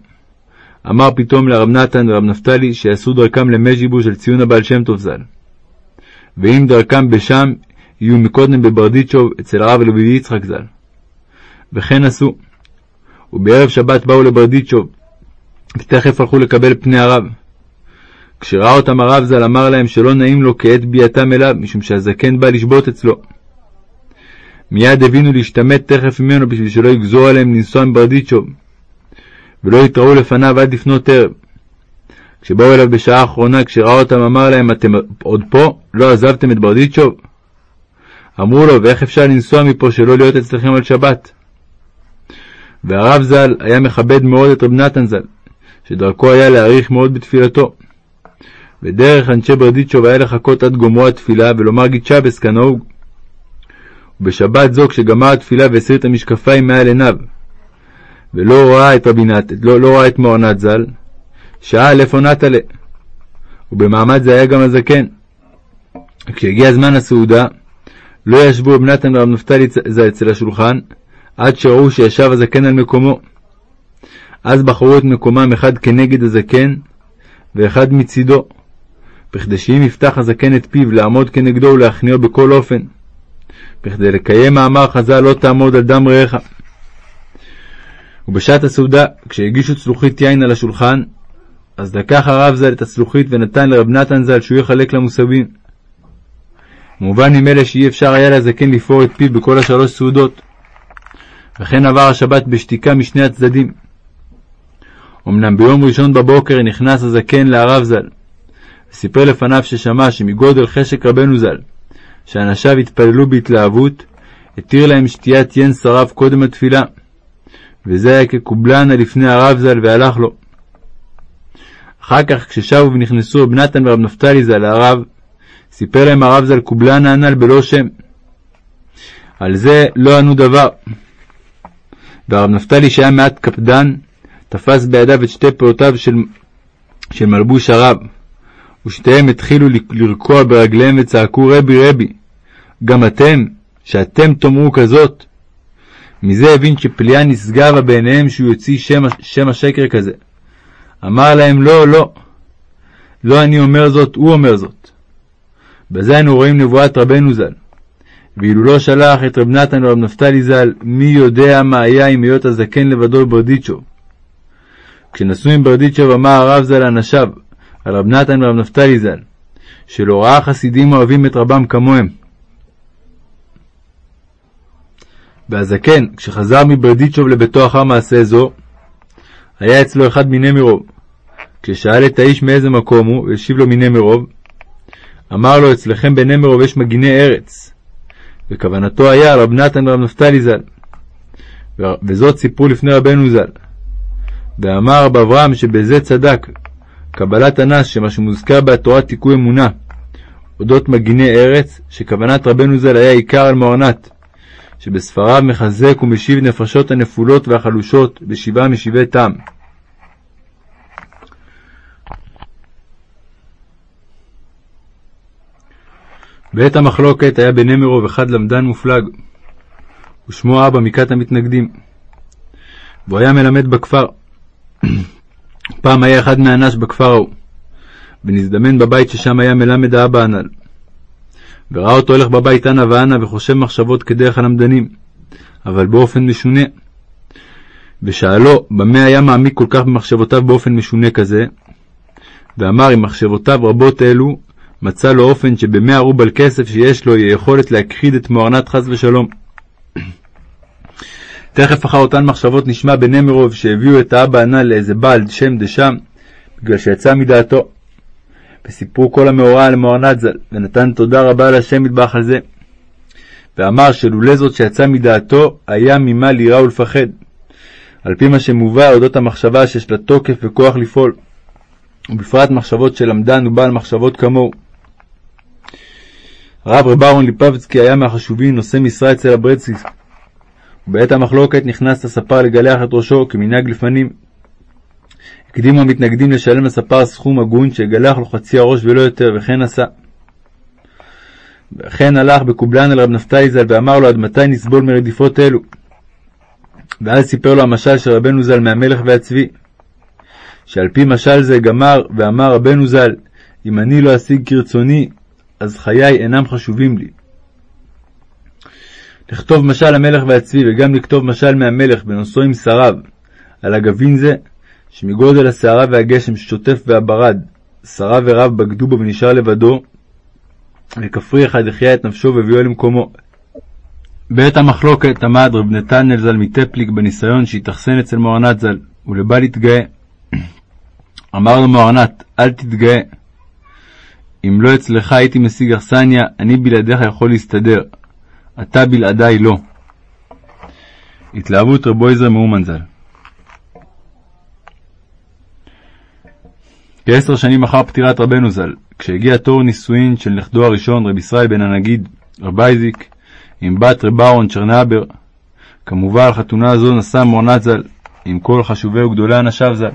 אמר פתאום לרב נתן ורב נפתלי שיעשו דרכם למז'יבו של ציון הבעל שם טוב ז"ל. ואם דרכם בשם, יהיו מקודם בברדיצ'וב אצל הרב אלובי יצחק ז"ל. וכן עשו. ובערב שבת באו לברדיצ'וב, ותכף הלכו לקבל פני הרב. כשראה אותם הרב ז"ל אמר להם שלא נעים לו כעת ביאתם אליו, משום שהזקן בא לשבות אצלו. מיד הבינו להשתמט תכף ממנו בשביל שלא יגזור עליהם לנסוע מברדיצ'וב, ולא יתראו לפניו עד לפנות ערב. כשבאו אליו בשעה האחרונה, כשראה אותם, אמר להם, אתם עוד פה? לא עזבתם את ברדיצ'וב? אמרו לו, ואיך אפשר לנסוע מפה שלא להיות אצלכם על שבת? והרב ז"ל היה מכבד מאוד את רב נתן ז"ל, שדרכו היה להעריך מאוד בתפילתו. ודרך אנשי ברדיצ'וב היה לחכות עד גומרו התפילה ולומר גיד שבס כנהוג. ובשבת זו, כשגמר התפילה והסיר את המשקפיים מעל עיניו, ולא ראה את רבי נת, לא, לא ראה את מורנת ז"ל, שאל איפה נטלה. ובמעמד זה היה גם הזקן. כשהגיע זמן הסעודה, לא ישבו רב נתן ורב נפתלי ז"ל אצל השולחן, עד שראו שישב הזקן על מקומו. אז בחרו את מקומם אחד כנגד הזקן, ואחד מצידו, בכדי שאם יפתח הזקן את פיו לעמוד כנגדו ולהכניעו בכל אופן, בכדי לקיים מאמר חז"ל לא תעמוד על דם רעך. ובשעת הסעודה, כשהגישו צלוחית יין על השולחן, אז לקח הרב ז"ל את הצלוחית ונתן לרב נתן ז"ל שהוא יחלק למוסבים. מובן ממילא שאי אפשר היה לזקן לפור את פיו בכל השלוש סעודות. וכן עבר השבת בשתיקה משני הצדדים. אמנם ביום ראשון בבוקר נכנס הזקן להרב ז"ל, וסיפר לפניו ששמע שמגודל חשק רבנו ז"ל, שאנשיו התפללו בהתלהבות, התיר להם שתיית יין שרף קודם התפילה, וזה היה כקובלנה לפני הרב ז"ל והלך לו. אחר כך, כששבו ונכנסו רב נתן ורב נפתלי ז"ל להרב, סיפר להם הרב ז"ל קובלנה הנ"ל בלא שם. על זה לא ענו דבר. והרב נפתלי שהיה מעט קפדן, תפס בידיו את שתי פעותיו של, של מלבוש הרב, ושתיהם התחילו לרקוע ברגליהם וצעקו רבי רבי, גם אתם, שאתם תאמרו כזאת. מזה הבין שפליאה נשגבה בעיניהם שהוא יוציא שם, שם השקר כזה. אמר להם לא, לא, לא אני אומר זאת, הוא אומר זאת. בזה אנו רואים נבואת רבנו ז"ל. ואילו לא שלח את רב נתן ורב נפתלי ז"ל, מי יודע מה היה עם היות הזקן לבדו בברדיצ'וב. כשנסעו עם ברדיצ'וב אמר הרב ז"ל לאנשיו, על רב נתן ורב נפתלי ז"ל, שלא ראה חסידים אוהבים את רבם כמוהם. והזקן, כשחזר מברדיצ'וב לביתו אחר מעשה זו, היה אצלו אחד מנמירוב. כששאל את האיש מאיזה מקום הוא, והשיב לו מנמירוב, אמר לו, אצלכם בנמירוב יש מגיני ארץ. וכוונתו היה רב נתן ורב נפתלי ז"ל. וזאת סיפרו לפני רבנו ז"ל. ואמר רב אברהם שבזה צדק, קבלת אנס, שמה שמוזכר בתורה תיקוי אמונה, אודות מגיני ארץ, שכוונת רבנו ז"ל היה עיקר על מוארנת, שבספריו מחזק ומשיב נפשות הנפולות והחלושות בשבעה משבעי טעם. בעת המחלוקת היה בנמרוב אחד למדן מופלג, ושמו אבא מכת המתנגדים, והוא היה מלמד בכפר. פעם היה אחד מהאנש בכפר ההוא, ונזדמן בבית ששם היה מלמד האבא הנ"ל. וראה אותו הולך בבית אנה ואנה וחושב מחשבות כדרך הלמדנים, אבל באופן משונה. ושאלו, במה היה מעמיק כל כך במחשבותיו באופן משונה כזה? ואמר, אם מחשבותיו רבות אלו, מצא לו אופן שבמאה רובל כסף שיש לו יהיה יכולת להכחיד את מוארנת חס ושלום. תכף אחר אותן מחשבות נשמע בנמרוב שהביאו את האבא הנ"ל לאיזה בעל שם דשם, בגלל שיצא מדעתו. וסיפרו כל המאורע על מוארנת ז"ל, ונתן תודה רבה להשם מטבח על זה. ואמר שלולא זאת שיצא מדעתו, היה ממה ליראה ולפחד. על פי מה שמובא אודות המחשבה שיש לה תוקף וכוח לפעול, ובפרט מחשבות של למדן ובעל מחשבות כמוהו. הרב רב אהרון ליפבצקי היה מהחשובים נושא משרה אצל הברדסיס. ובעת המחלוקת נכנס הספר לגלח את ראשו כמנהג לפנים. הקדימו המתנגדים לשלם לספר סכום הגון שיגלח לו חצי הראש ולא יותר, וכן עשה. וכן הלך בקובלן אל רב נפתלי ז"ל ואמר לו עד מתי נסבול מרדיפות אלו. ואז סיפר לו המשל של רבנו ז"ל מהמלך והצבי, שעל פי משל זה גמר ואמר רבנו ז"ל, אם אני לא אשיג כרצוני, אז חיי אינם חשובים לי. לכתוב משל המלך והצבי וגם לכתוב משל מהמלך בנושאו עם שריו על הגבין זה, שמגודל הסערה והגשם ששוטף והברד, שרה ורב בגדו בו ונשאר לבדו, וכפרי אחד החיה את נפשו והביאו למקומו. בעת המחלוקת עמד רב נתנאל ז"ל מטפליק בניסיון שהתאכסן אצל מוארנת ז"ל, ולבא להתגאה. אמר לו מוארנת, אל תתגאה. אם לא אצלך הייתי משיג אכסניה, אני בלעדיך יכול להסתדר. אתה בלעדיי לא. התלהבות רבו עזרא מאומן ז"ל כעשר שנים אחר פטירת רבנו ז"ל, כשהגיע תור נישואין של נכדו הראשון, רב ישראל בן הנגיד, רב אייזיק, עם בת רב אהרון צ'רנאבר, כמובן חתונה זו נשא מורנת ז"ל, עם כל חשובי וגדולי אנשיו ז"ל.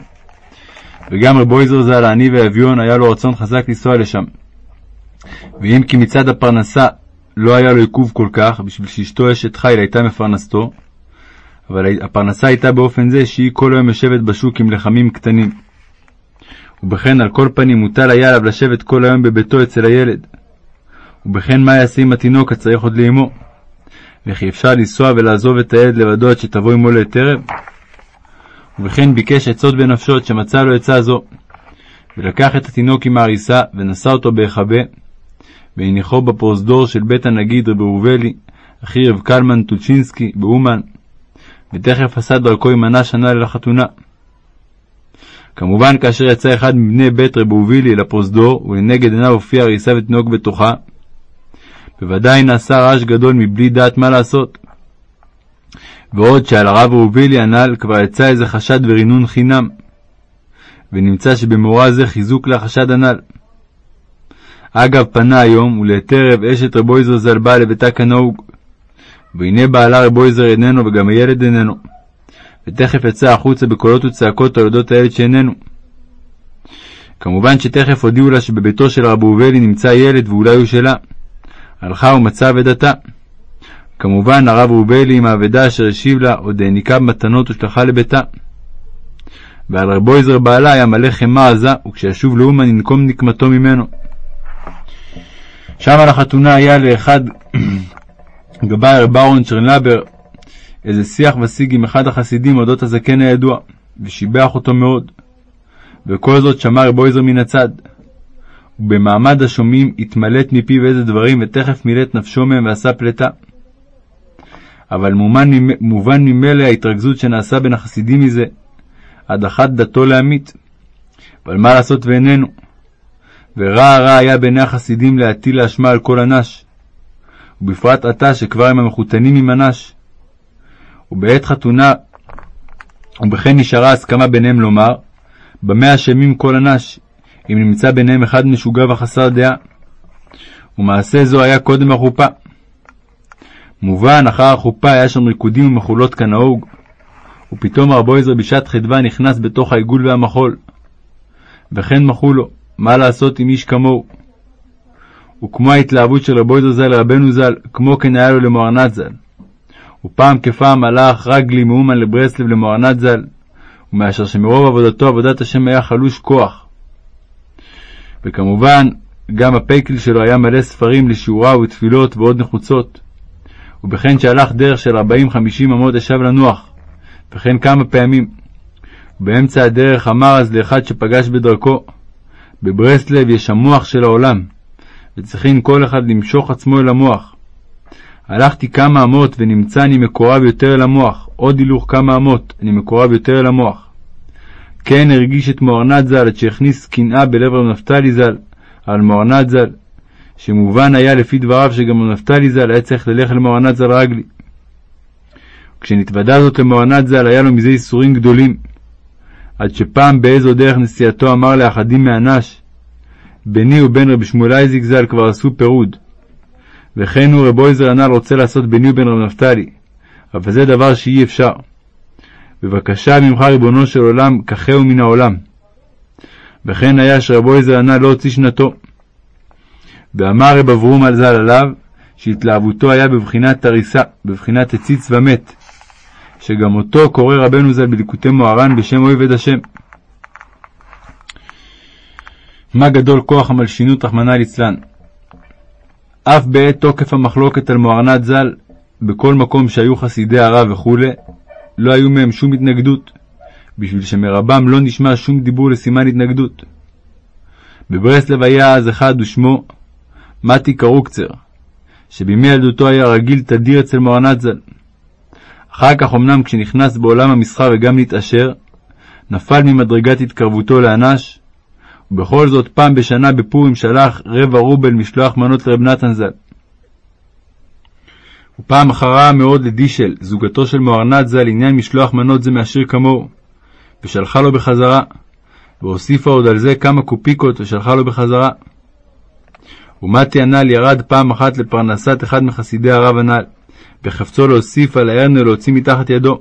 וגם רב אויזר ז"ל, העני והאביון, היה לו רצון חזק לנסוע לשם. ואם כי מצד הפרנסה לא היה לו עיכוב כל כך, בשביל שאשתו אשת חיל הייתה מפרנסתו, אבל הפרנסה הייתה באופן זה שהיא כל היום יושבת בשוק עם לחמים קטנים. ובכן על כל פנים מוטל היה עליו לשבת כל היום בביתו אצל הילד. ובכן מה יעשה עם התינוק הצריך עוד לאמו? וכי אפשר לנסוע ולעזוב את הילד לבדו עד שתבוא עמו ערב? ובכן ביקש עצות בנפשות שמצא לו עצה זו. ולקח את התינוק עם העריסה ונשא אותו בהיחבא, והניחו בפרוזדור של בית הנגיד רבי ראובלי, אחי רב קלמן טולצ'ינסקי באומן, ותכף עשה דרכו עם אנש שנה לחתונה. כמובן כאשר יצא אחד מבני בית רב ראובלי אל הפרוזדור, ולנגד עיניו הופיע הריסה ותינוק בתוכה, בוודאי נעשה רעש גדול מבלי דעת מה לעשות. ועוד שעל הרב ראובילי הנ"ל כבר יצא איזה חשד ורינון חינם, ונמצא שבמאורע זה חיזוק לחשד הנ"ל. אגב פנה היום, ולעת ערב אשת רבו עזר ז"ל באה לביתה כנהוג. והנה בעלה רבו עזר איננו, וגם הילד איננו. ותכף יצא החוצה בקולות וצעקות על אודות הילד שאיננו. כמובן שתכף הודיעו לה שבביתו של רב ראובלי נמצא ילד ואולי הוא שלה. הלכה ומצאה אבדתה. כמובן הרב ראובלי עם האבדה אשר השיב לה עוד העניקה במתנות ושלחה לביתה. ועל רבו עזר בעלה היה מלא חמאה עזה, וכשישוב לאומן ינקום נקמתו ממנו. שם על החתונה היה לאחד גבה רב אהרון צ'רנלבר איזה שיח ושיג עם אחד החסידים אודות הזקן הידוע, ושיבח אותו מאוד. וכל זאת שמע רב עזר מן הצד. ובמעמד השומעים התמלט מפיו איזה דברים, ותכף מילט נפשו מהם ועשה פלטה. אבל מובן, מובן ממילא ההתרכזות שנעשה בין החסידים מזה, הדחת דתו להמית. אבל מה לעשות ואיננו? ורע רע היה בעיני החסידים להטיל האשמה על כל אנש, ובפרט עתה שכבר הם המחותנים עם אנש. ובעת חתונה, ובכן נשארה הסכמה ביניהם לומר, במה אשמים כל אנש, אם נמצא ביניהם אחד משוגע וחסר דעה. ומעשה זו היה קודם החופה. מובן, אחר החופה היה שם ריקודים ומחולות כנהוג, ופתאום רבו עזרא בשעת חדווה נכנס בתוך העיגול והמחול. וכן מחו לו, מה לעשות עם איש כמוהו? וכמו ההתלהבות של רבו עזרא ז"ל לרבנו ז"ל, כמו כן היה לו למוהרנת ז"ל. ופעם כפעם הלך רגלי מאומן לברסלב למוהרנת ז"ל, ומאשר שמרוב עבודתו עבודת השם היה חלוש כוח. וכמובן, גם הפייקל שלו היה מלא ספרים לשיעורה ותפילות ועוד נחוצות. ובכן שהלך דרך של ארבעים חמישים אמות ישב לנוח, וכן כמה פעמים. ובאמצע הדרך אמר אז לאחד שפגש בדרכו, בברסלב יש המוח של העולם, וצריכין כל אחד למשוך עצמו אל המוח. הלכתי כמה אמות ונמצא אני מקורב יותר אל המוח, עוד הילוך כמה אמות, אני מקורב יותר אל המוח. כן הרגיש את מוארנת ז"ל עד שהכניס קנאה בלב רב נפתלי ז"ל על מוארנת ז"ל, שמובן היה לפי דבריו שגם רב נפתלי ז"ל היה צריך ללכת למוארנת ז"ל רגלי. כשנתוודע זאת למוארנת ז"ל היה לו מזה ייסורים גדולים, עד שפעם באיזו דרך נסיעתו אמר לאחדים מאנש, ביני ובין רבי שמואל אייזיק ז"ל כבר עשו פירוד. וכן הוא רב עזר הנ"ל רוצה לעשות ביני ובין רב נפתלי, אבל זה דבר שאי אפשר. בבקשה ממך ריבונו של עולם, קחהו מן העולם. וכן היה שרבו עזר הנ"ל לא הוציא שנתו. ואמר רב אברום על ז"ל עליו, שהתלהבותו היה בבחינת תריסה, בבחינת הציץ ומת, שגם אותו קורא רבנו ז"ל בליקוטי מוהר"ן בשם אויב השם. מה גדול כוח המלשינות, רחמנא ליצלן. אף בעת תוקף המחלוקת על מוהרנת ז"ל, בכל מקום שהיו חסידי הרב וכו', לא היו מהם שום התנגדות, בשביל שמרבם לא נשמע שום דיבור לסימן התנגדות. בברסלב היה אז אחד ושמו מתי קרוקצר, שבימי ילדותו היה רגיל תדיר אצל מוהרנת ז"ל. אחר כך אמנם כשנכנס בעולם המסחר וגם נתעשר, נפל ממדרגת התקרבותו לאנש, ובכל זאת פעם בשנה בפורים שלח רבע רובל משלוח מנות לרב נתן ז"ל. ופעם אחרה מאוד לדישל, זוגתו של מוהרנת ז"ל, עניין משלוח מנות זה מעשיר כמוהו, ושלחה לו בחזרה, והוסיפה עוד על זה כמה קופיקות ושלחה לו בחזרה. ומתי הנ"ל ירד פעם אחת לפרנסת אחד מחסידי הרב הנ"ל, וחפצו להוסיף על הארנר להוציא מתחת ידו.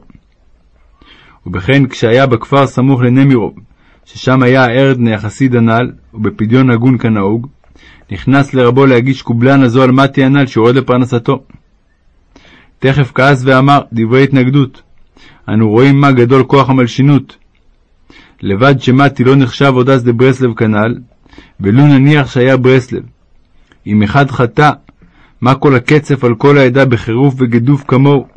ובכן, כשהיה בכפר סמוך לנמירוב, ששם היה הארדנה החסיד הנ"ל, ובפדיון הגון כנהוג, נכנס לרבו להגיש קובלן הזו על מתי הנ"ל שיורד לפרנסתו. תכף כעס ואמר דברי התנגדות. אנו רואים מה גדול כוח המלשינות. לבד שמתי לא נחשב עוד אז לברסלב כנ"ל, ולו נניח שהיה ברסלב. אם אחד חטא, מה כל הקצף על כל העדה בחירוף וגדוף כמוהו?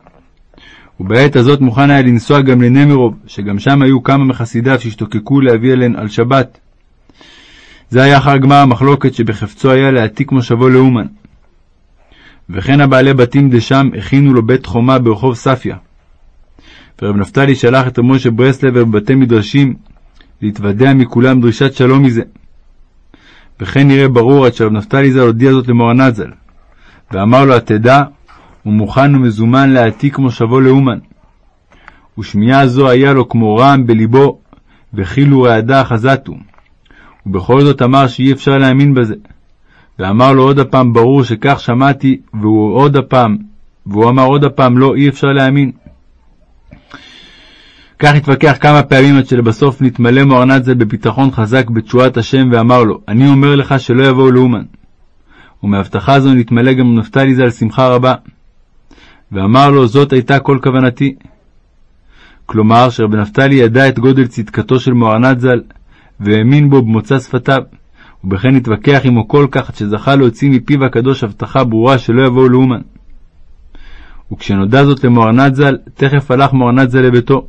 ובעת הזאת מוכן היה לנסוע גם לנמירוב, שגם שם היו כמה מחסידיו שהשתוקקו להביא אליהן על שבת. זה היה אחר גמר המחלוקת שבחפצו היה להעתיק מושבו לאומן. וכן הבעלי בתים דשם הכינו לו בית חומה ברחוב ספיה. ורב נפתלי שלח את רב משה ברסלבר בבתי מדרשים להתוודע מכולם דרישת שלום מזה. וכן נראה ברור עד שרב נפתלי ז"ל הודיע זאת למוהרנת ז"ל, ואמר לו התדע, הוא מוכן ומזומן להעתיק מושבו לאומן. ושמיעה זו היה לו כמו רעם בלבו, וכאילו רעדה אחזתו. ובכל זאת אמר שאי אפשר להאמין בזה. ואמר לו עוד הפעם ברור שכך שמעתי, והוא עוד הפעם, והוא אמר עוד הפעם לא, אי אפשר להאמין. כך התווכח כמה פעמים עד שלבסוף נתמלא מוארנת זה בביטחון חזק בתשועת השם ואמר לו, אני אומר לך שלא יבואו לאומן. ומהבטחה זו נתמלא גם נפתלי ז"ל שמחה רבה. ואמר לו, זאת הייתה כל כוונתי. כלומר, שרבי נפתלי ידע את גודל צדקתו של מוארנת ז"ל, והאמין בו במוצא שפתיו, ובכן התווכח עמו כל כך עד שזכה להוציא מפיו הקדוש הבטחה ברורה שלא יבואו לאומן. וכשנודע זאת למוהרנת ז"ל, תכף הלך מוהרנת ז"ל לביתו.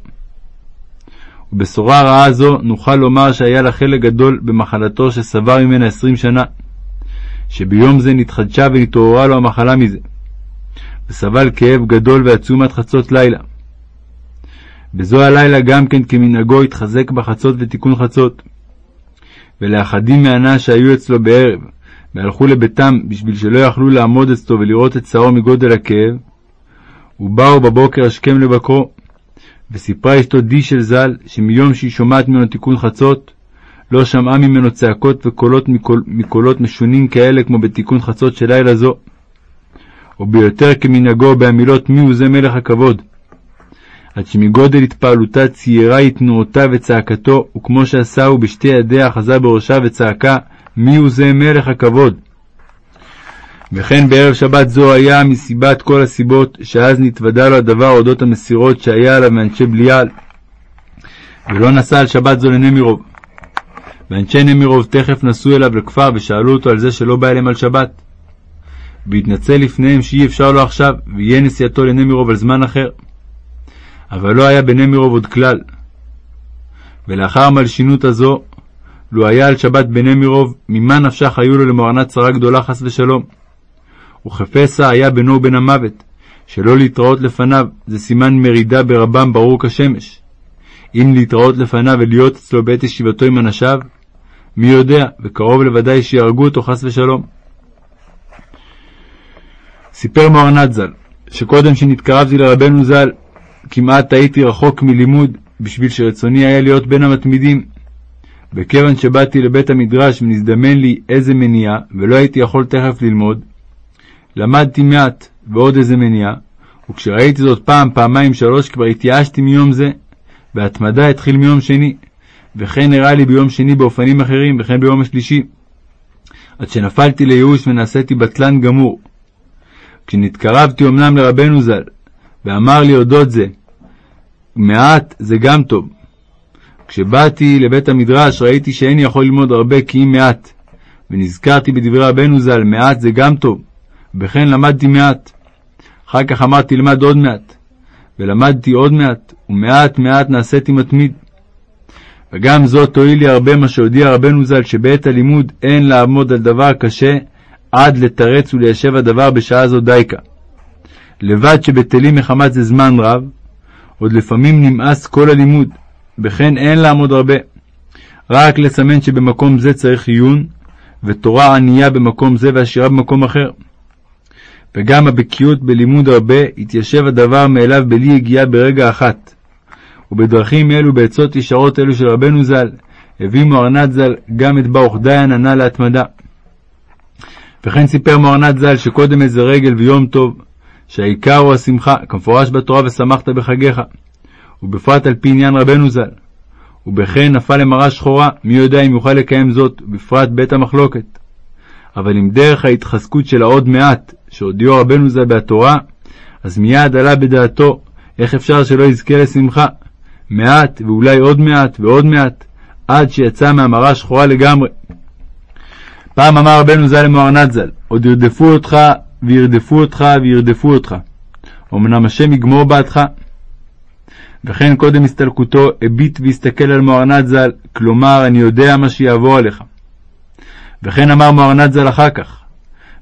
ובשורה רעה זו נוכל לומר שהיה לה חלק גדול במחלתו שסבר ממנה עשרים שנה, שביום זה נתחדשה ונתעוררה לו המחלה מזה, וסבל כאב גדול ועצום עד חצות לילה. בזו הלילה גם כן כמנהגו התחזק בחצות ותיקון חצות. ולאחדים מענה שהיו אצלו בערב, והלכו לביתם בשביל שלא יכלו לעמוד אצלו ולראות את צערו מגודל הכאב, ובאו בבוקר השכם לבקרו, וסיפרה אשתו די של ז"ל, שמיום שהיא שומעת ממנו תיקון חצות, לא שמעה ממנו צעקות וקולות מקול, מקולות משונים כאלה כמו בתיקון חצות של לילה זו. וביותר כמנהגו בהמילות מי הוא זה מלך הכבוד. עד שמגודל התפעלותה ציירה היא תנועותיו וצעקתו, וכמו שעשהו בשתי ידיה אחזה בראשה וצעקה, מי הוא זה מלך הכבוד? וכן בערב שבת זו היה מסיבת כל הסיבות, שאז נתוודע לו הדבר אודות המסירות שהיה עליו מאנשי בליעל, ולא נסע על שבת זו לנמירוב. ואנשי נמירוב תכף נסעו אליו לכפר ושאלו אותו על זה שלא בא אליהם על שבת. והתנצל לפניהם שאי אפשר לו עכשיו, ויהיה נסיעתו לנמירוב על זמן אחר. אבל לא היה בנמירוב עוד כלל. ולאחר המלשינות הזו, לו היה על שבת בנמירוב, ממה נפשך היו לו למוענת צרה גדולה חס ושלום. וכפסע היה בינו ובין המוות, שלא להתראות לפניו, זה סימן מרידה ברבם ברור כשמש. אם להתראות לפניו ולהיות אצלו בעת ישיבתו עם אנשיו, מי יודע, וקרוב לוודאי שיהרגו אותו חס ושלום. סיפר מוהרנת ז"ל, שקודם שנתקרבתי לרבנו ז"ל, כמעט הייתי רחוק מלימוד, בשביל שרצוני היה להיות בין המתמידים. וכיוון שבאתי לבית המדרש ונזדמן לי איזה מניעה, ולא הייתי יכול תכף ללמוד, למדתי מעט ועוד איזה מניעה, וכשראיתי זאת פעם, פעמיים, שלוש, כבר התייאשתי מיום זה, וההתמדה התחיל מיום שני, וכן הראה לי ביום שני באופנים אחרים, וכן ביום השלישי. עד שנפלתי לייאוש ונעשיתי בטלן גמור. כשנתקרבתי אמנם לרבנו ז"ל, ואמר לי אודות זה, מעט זה גם טוב. כשבאתי לבית המדרש ראיתי שאיני יכול ללמוד הרבה כי אם מעט, ונזכרתי בדברי רבנו ז"ל, מעט זה גם טוב, וכן למדתי מעט. אחר כך אמרתי למד עוד מעט, ולמדתי עוד מעט, ומעט מעט נעשיתי מתמיד. וגם זאת תועיל לי הרבה מה שהודיע רבנו ז"ל, שבעת הלימוד אין לעמוד על דבר קשה עד לתרץ וליישב הדבר בשעה זו דייקה. לבד שבטלים מחמת זה זמן רב, עוד לפעמים נמאס כל הלימוד, וכן אין לעמוד הרבה. רק לסמן שבמקום זה צריך עיון, ותורה ענייה במקום זה ועשירה במקום אחר. וגם הבקיאות בלימוד הרבה, התיישב הדבר מאליו בלי יגיעה ברגע אחת. ובדרכים אלו, בעצות ישרות אלו של רבנו ז"ל, הביא מוהרנת ז"ל גם את ברוך דיין ענה להתמדה. וכן סיפר מוהרנת ז"ל שקודם איזה רגל ויום טוב, שהעיקר הוא השמחה, כמפורש בתורה ושמחת בחגיך, ובפרט על פי עניין רבנו ז"ל. ובכן נפל למראה שחורה, מי יודע אם יוכל לקיים זאת, בפרט בית המחלוקת. אבל אם דרך ההתחזקות של העוד מעט, שהודיעו רבנו ז"ל בהתורה, אז מיד עלה בדעתו, איך אפשר שלא יזכה לשמחה? מעט, ואולי עוד מעט, ועוד מעט, עד שיצא מהמראה שחורה לגמרי. פעם אמר רבנו ז"ל למוהרנת ז"ל, עוד ירדפו אותך וירדפו אותך וירדפו אותך. אמנם השם יגמור בעדך. וכן קודם הסתלקותו הביט והסתכל על מוהרנת ז"ל, כלומר, אני יודע מה שיעבור עליך. וכן אמר מוהרנת ז"ל אחר כך,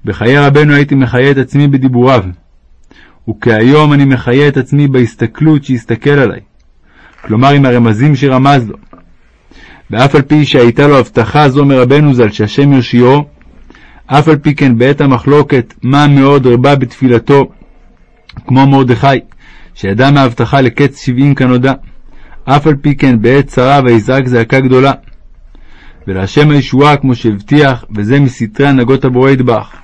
בחיי רבנו הייתי מחיה את עצמי בדיבוריו, וכהיום אני מחיה את עצמי בהסתכלות שהסתכל עליי, כלומר עם הרמזים שרמז לו. ואף על פי שהייתה לו הבטחה זו מרבנו ז"ל שהשם יושיעו, אף על פי כן בעת המחלוקת, מה מאוד רבה בתפילתו, כמו מרדכי, שידע מההבטחה לקץ שבעים כנודע. אף על פי כן בעת צרה ויזעק זעקה גדולה. ולהשם הישועה כמו שהבטיח, וזה מסתרי הנהגות הבורא ידבח.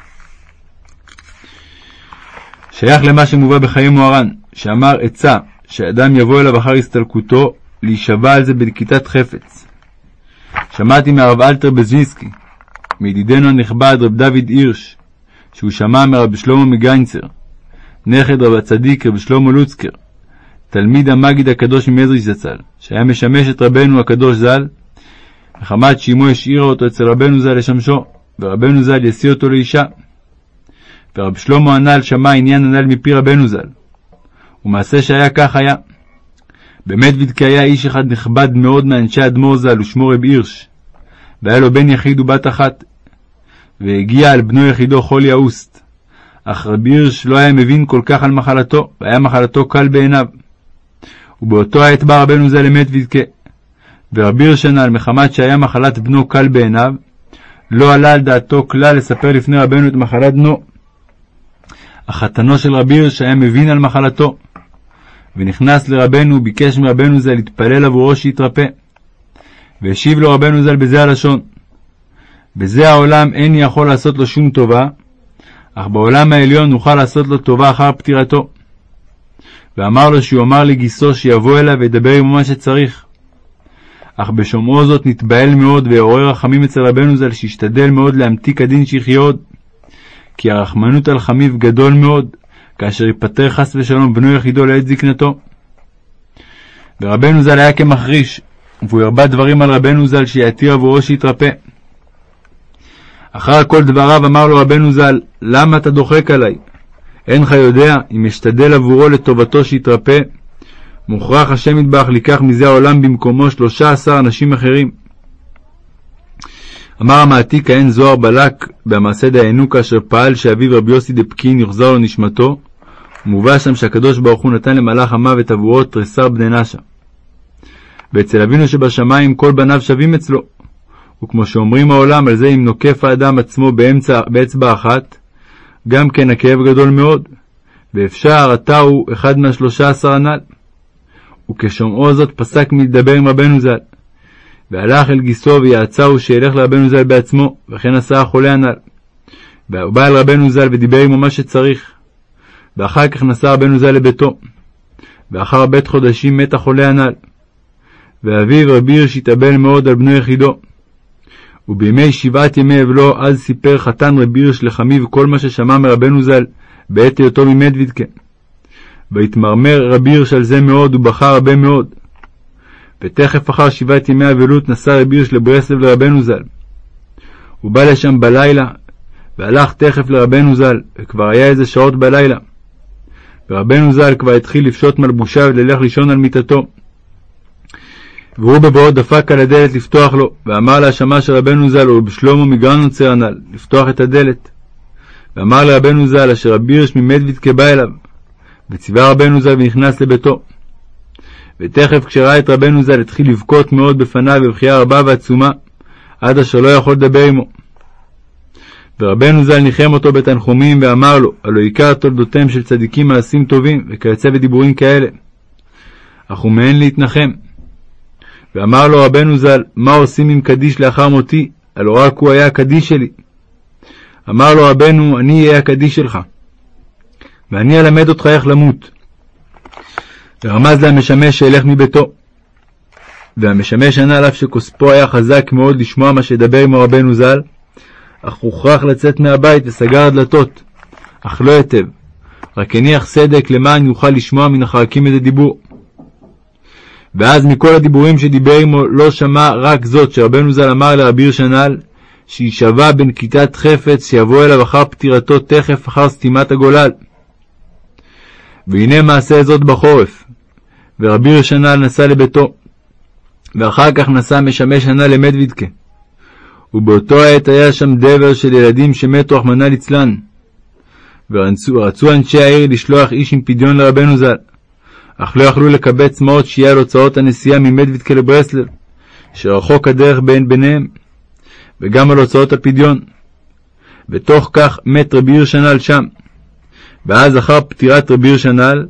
שייך למה שמובא בחיי מוהר"ן, שאמר עצה, שאדם יבוא אליו אחר הסתלקותו, להישבע על זה בנקיטת חפץ. שמעתי מהרב אלתר בז'ינסקי, מידידנו הנכבד רב דוד הירש, שהוא שמע מרב שלמה מגיינצר, נכד רב הצדיק רב שלמה לוצקר, תלמיד המגיד הקדוש ממזריש זצ"ל, שהיה משמש את רבנו הקדוש ז"ל, מחמת שאמו השאירה אותו אצל רבנו ז"ל לשמשו, ורבנו ז"ל ישיא אותו לאישה. ורב שלמה הנ"ל שמע עניין הנ"ל מפי רבנו ז"ל, ומעשה שהיה כך היה. באמת וידקה היה איש אחד נכבד מאוד מאנשי אדמו"ר ז"ל, ושמו רב הירש, והיה לו בן יחיד ובת אחת, והגיע על בנו יחידו חולי האוסט. אך רבי הירש לא היה מבין כל כך על מחלתו, והיה מחלתו קל בעיניו. ובאותו העת בא רבנו ז"ל למת וידקה. ורבי הירש הנ"ל, מחמת שהיה מחלת בנו קל בעיניו, לא עלה על דעתו כלל לספר לפני רבנו את מחלת בנו. החתנו של רבי הירש היה מבין על מחלתו, ונכנס לרבנו וביקש מרבנו ז"ל להתפלל עבורו שיתרפא. והשיב לו רבנו ז"ל בזה הלשון: בזה העולם אין יכול לעשות לו שום טובה, אך בעולם העליון נוכל לעשות לו טובה אחר פטירתו. ואמר לו שיאמר לגיסו שיבוא אליו וידבר עמו מה שצריך. אך בשומעו זאת נתבהל מאוד ויעורר רחמים אצל רבנו ז"ל שישתדל מאוד להמתיק הדין שיחיה עוד. כי הרחמנות על חמיו גדול מאוד, כאשר ייפטר חס ושלום בנו יחידו לעת זקנתו. ורבנו ז"ל היה כמחריש, והוא הרבה דברים על רבנו ז"ל שיתיר עבורו שיתרפא. אחר כל דבריו אמר לו רבנו ז"ל, למה אתה דוחק עלי? אינך יודע, אם אשתדל עבורו לטובתו שיתרפא, מוכרח השם יתברך לקח מזה העולם במקומו שלושה עשר אנשים אחרים. אמר המעתיק האין זוהר בלק במעשה דיינו כאשר פעל שאביו רבי יוסי דפקין יוחזר לו נשמתו, ומובא שם שהקדוש ברוך הוא נתן למלאך המוות עבורו תריסר בני נשה. ואצל אבינו שבשמיים כל בניו שווים אצלו. וכמו שאומרים העולם על זה אם נוקף האדם עצמו באמצע, באצבע אחת, גם כן הכאב גדול מאוד, ואפשר עתה הוא אחד מהשלושה עשר הנ"ל. וכשומעו זאת פסק מלדבר עם רבנו ז"ל. והלך אל גיסו ויעצהו שילך לרבנו ז"ל בעצמו, וכן עשה החולה הנ"ל. ובא אל רבנו ז"ל ודיבר עמו מה שצריך. ואחר כך נסע רבנו ז"ל לביתו. ואחר בית חודשים מת החולה הנ"ל. ואביו רבי הירש התאבל מאוד על בנו יחידו. ובימי שבעת ימי אבלו אז סיפר חתן רבי הירש לחמיו כל מה ששמע מרבנו ז"ל בעת היותו ממדוידקה. והתמרמר רבי הירש על זה מאוד ובכה הרבה מאוד. ותכף אחר שבעת ימי אבלות נסע רבי הירש לברסלב לרבנו ז"ל. הוא בא לשם בלילה, והלך תכף לרבנו ז"ל, וכבר היה איזה שעות בלילה. ורבנו ז"ל כבר התחיל לפשוט מלבושה וללך לישון על מיטתו. והוא בבואו דפק על הדלת לפתוח לו, ואמר להשמה של רבנו ז"ל ולשלמה מגרנוצר הנ"ל, לפתוח את הדלת. ואמר לרבנו ז"ל, אשר רבי הירש ממדוידקה בא אליו, וציווה רבנו ז"ל ונכנס לביתו. ותכף כשראה את רבנו ז"ל התחיל לבכות מאוד בפניו בבכייה רבה ועצומה, עד אשר לא יכול לדבר עמו. ורבנו ז"ל ניחם אותו בתנחומים ואמר לו, הלא עיקר תולדותיהם של צדיקים מעשים טובים, וכיוצא בדיבורים כאלה. אך הוא מעין להתנחם. ואמר לו רבנו ז"ל, מה עושים עם קדיש לאחר מותי? הלא רק הוא היה הקדיש שלי. אמר לו רבנו, אני אהיה הקדיש שלך. ואני אלמד אותך איך למות. ורמז למשמש שילך מביתו. והמשמש ענה על אף שכוספו היה חזק מאוד לשמוע מה שדבר עם רבנו ז"ל, אך הוכרח לצאת מהבית וסגר הדלתות, אך לא היטב, רק הניח סדק למען יוכל לשמוע מן החרקים איזה דיבור. ואז מכל הדיבורים שדיבר עמו לא שמע רק זאת שרבנו ז"ל אמר לרבי הירש הנ"ל, שיישבע בנקיטת חפץ שיבוא אליו אחר פטירתו תכף אחר סתימת הגולל. והנה מעשה זאת בחורף. ורבי הירש הנ"ל נסע לביתו, ואחר כך נסע משמש הנ"ל למדוידקה. ובאותו העת היה שם דבר של ילדים שמתו רחמנא ליצלן. ורצו אנשי העיר לשלוח איש עם פדיון לרבנו ז"ל, אך לא יכלו לקבץ מעות שיהיה על הוצאות הנסיעה ממדוידקה לברסלב, שרחוק הדרך בין ביניהם, וגם על הוצאות הפדיון. בתוך כך מת רבי הירש הנ"ל שם. ואז אחר פטירת רבי הירש הנ"ל,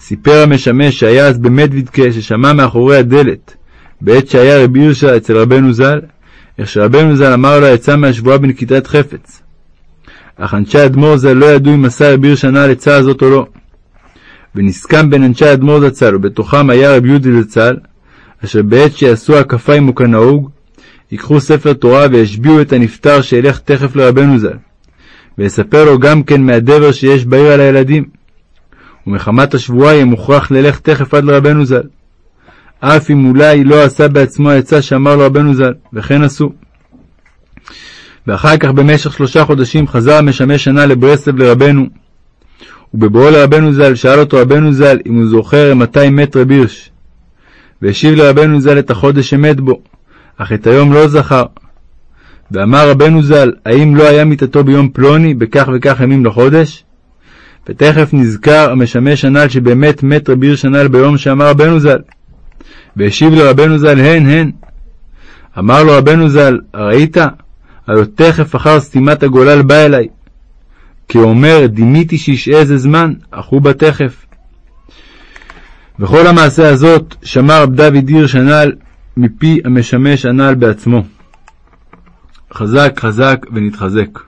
סיפר המשמש שהיה אז במדוידקה, ששמע מאחורי הדלת, בעת שהיה רבי הירשה אצל רבנו ז"ל, איך שרבנו ז"ל אמר לו יצא מהשבועה בנקיטת חפץ. אך אנשי אדמו"ר ז"ל לא ידעו אם עשה רבי הירש הנ"ל עצה הזאת או לא. ונסכם בין אנשי אדמו"ר זצ"ל, ובתוכם היה רבי יהודי זצ"ל, אשר בעת שיעשו הקפה עמו כנהוג, ייקחו ספר תורה וישביעו את הנפטר שילך תכף לרבנו ז"ל, ויספר לו גם כן מהדבר שיש בעיר על הילדים. ומחמת השבועה יהיה מוכרח ללך תכף עד לרבנו ז"ל. אף אם אולי לא עשה בעצמו העצה שאמר לו רבנו ז"ל, וכן עשו. ואחר כך במשך שלושה חודשים חזר המשמש שנה לברסלב לרבנו, ובבואו לרבנו ז"ל, שאל אותו רבנו ז"ל אם הוא זוכר מתי מת רבי הירש. והשיב לרבנו ז"ל את החודש שמת בו, אך את היום לא זכר. ואמר רבנו ז"ל, האם לא היה מיתתו ביום פלוני, בכך וכך ימים לחודש? ותכף נזכר המשמש הנ"ל שבאמת מת רבי הירש הנ"ל ביום שאמר רבנו ז"ל. והשיב לרבנו ז"ל, הן, הן. אמר לו רבנו ז"ל, ראית? הלא תכף אחר סתימת הגולל בא אלי. כי אומר, דימיתי שישעה איזה זמן, אך הוא בתכף. וכל המעשה הזאת שמע רב דוד הירש הנ"ל מפי המשמש הנ"ל בעצמו. חזק חזק ונתחזק.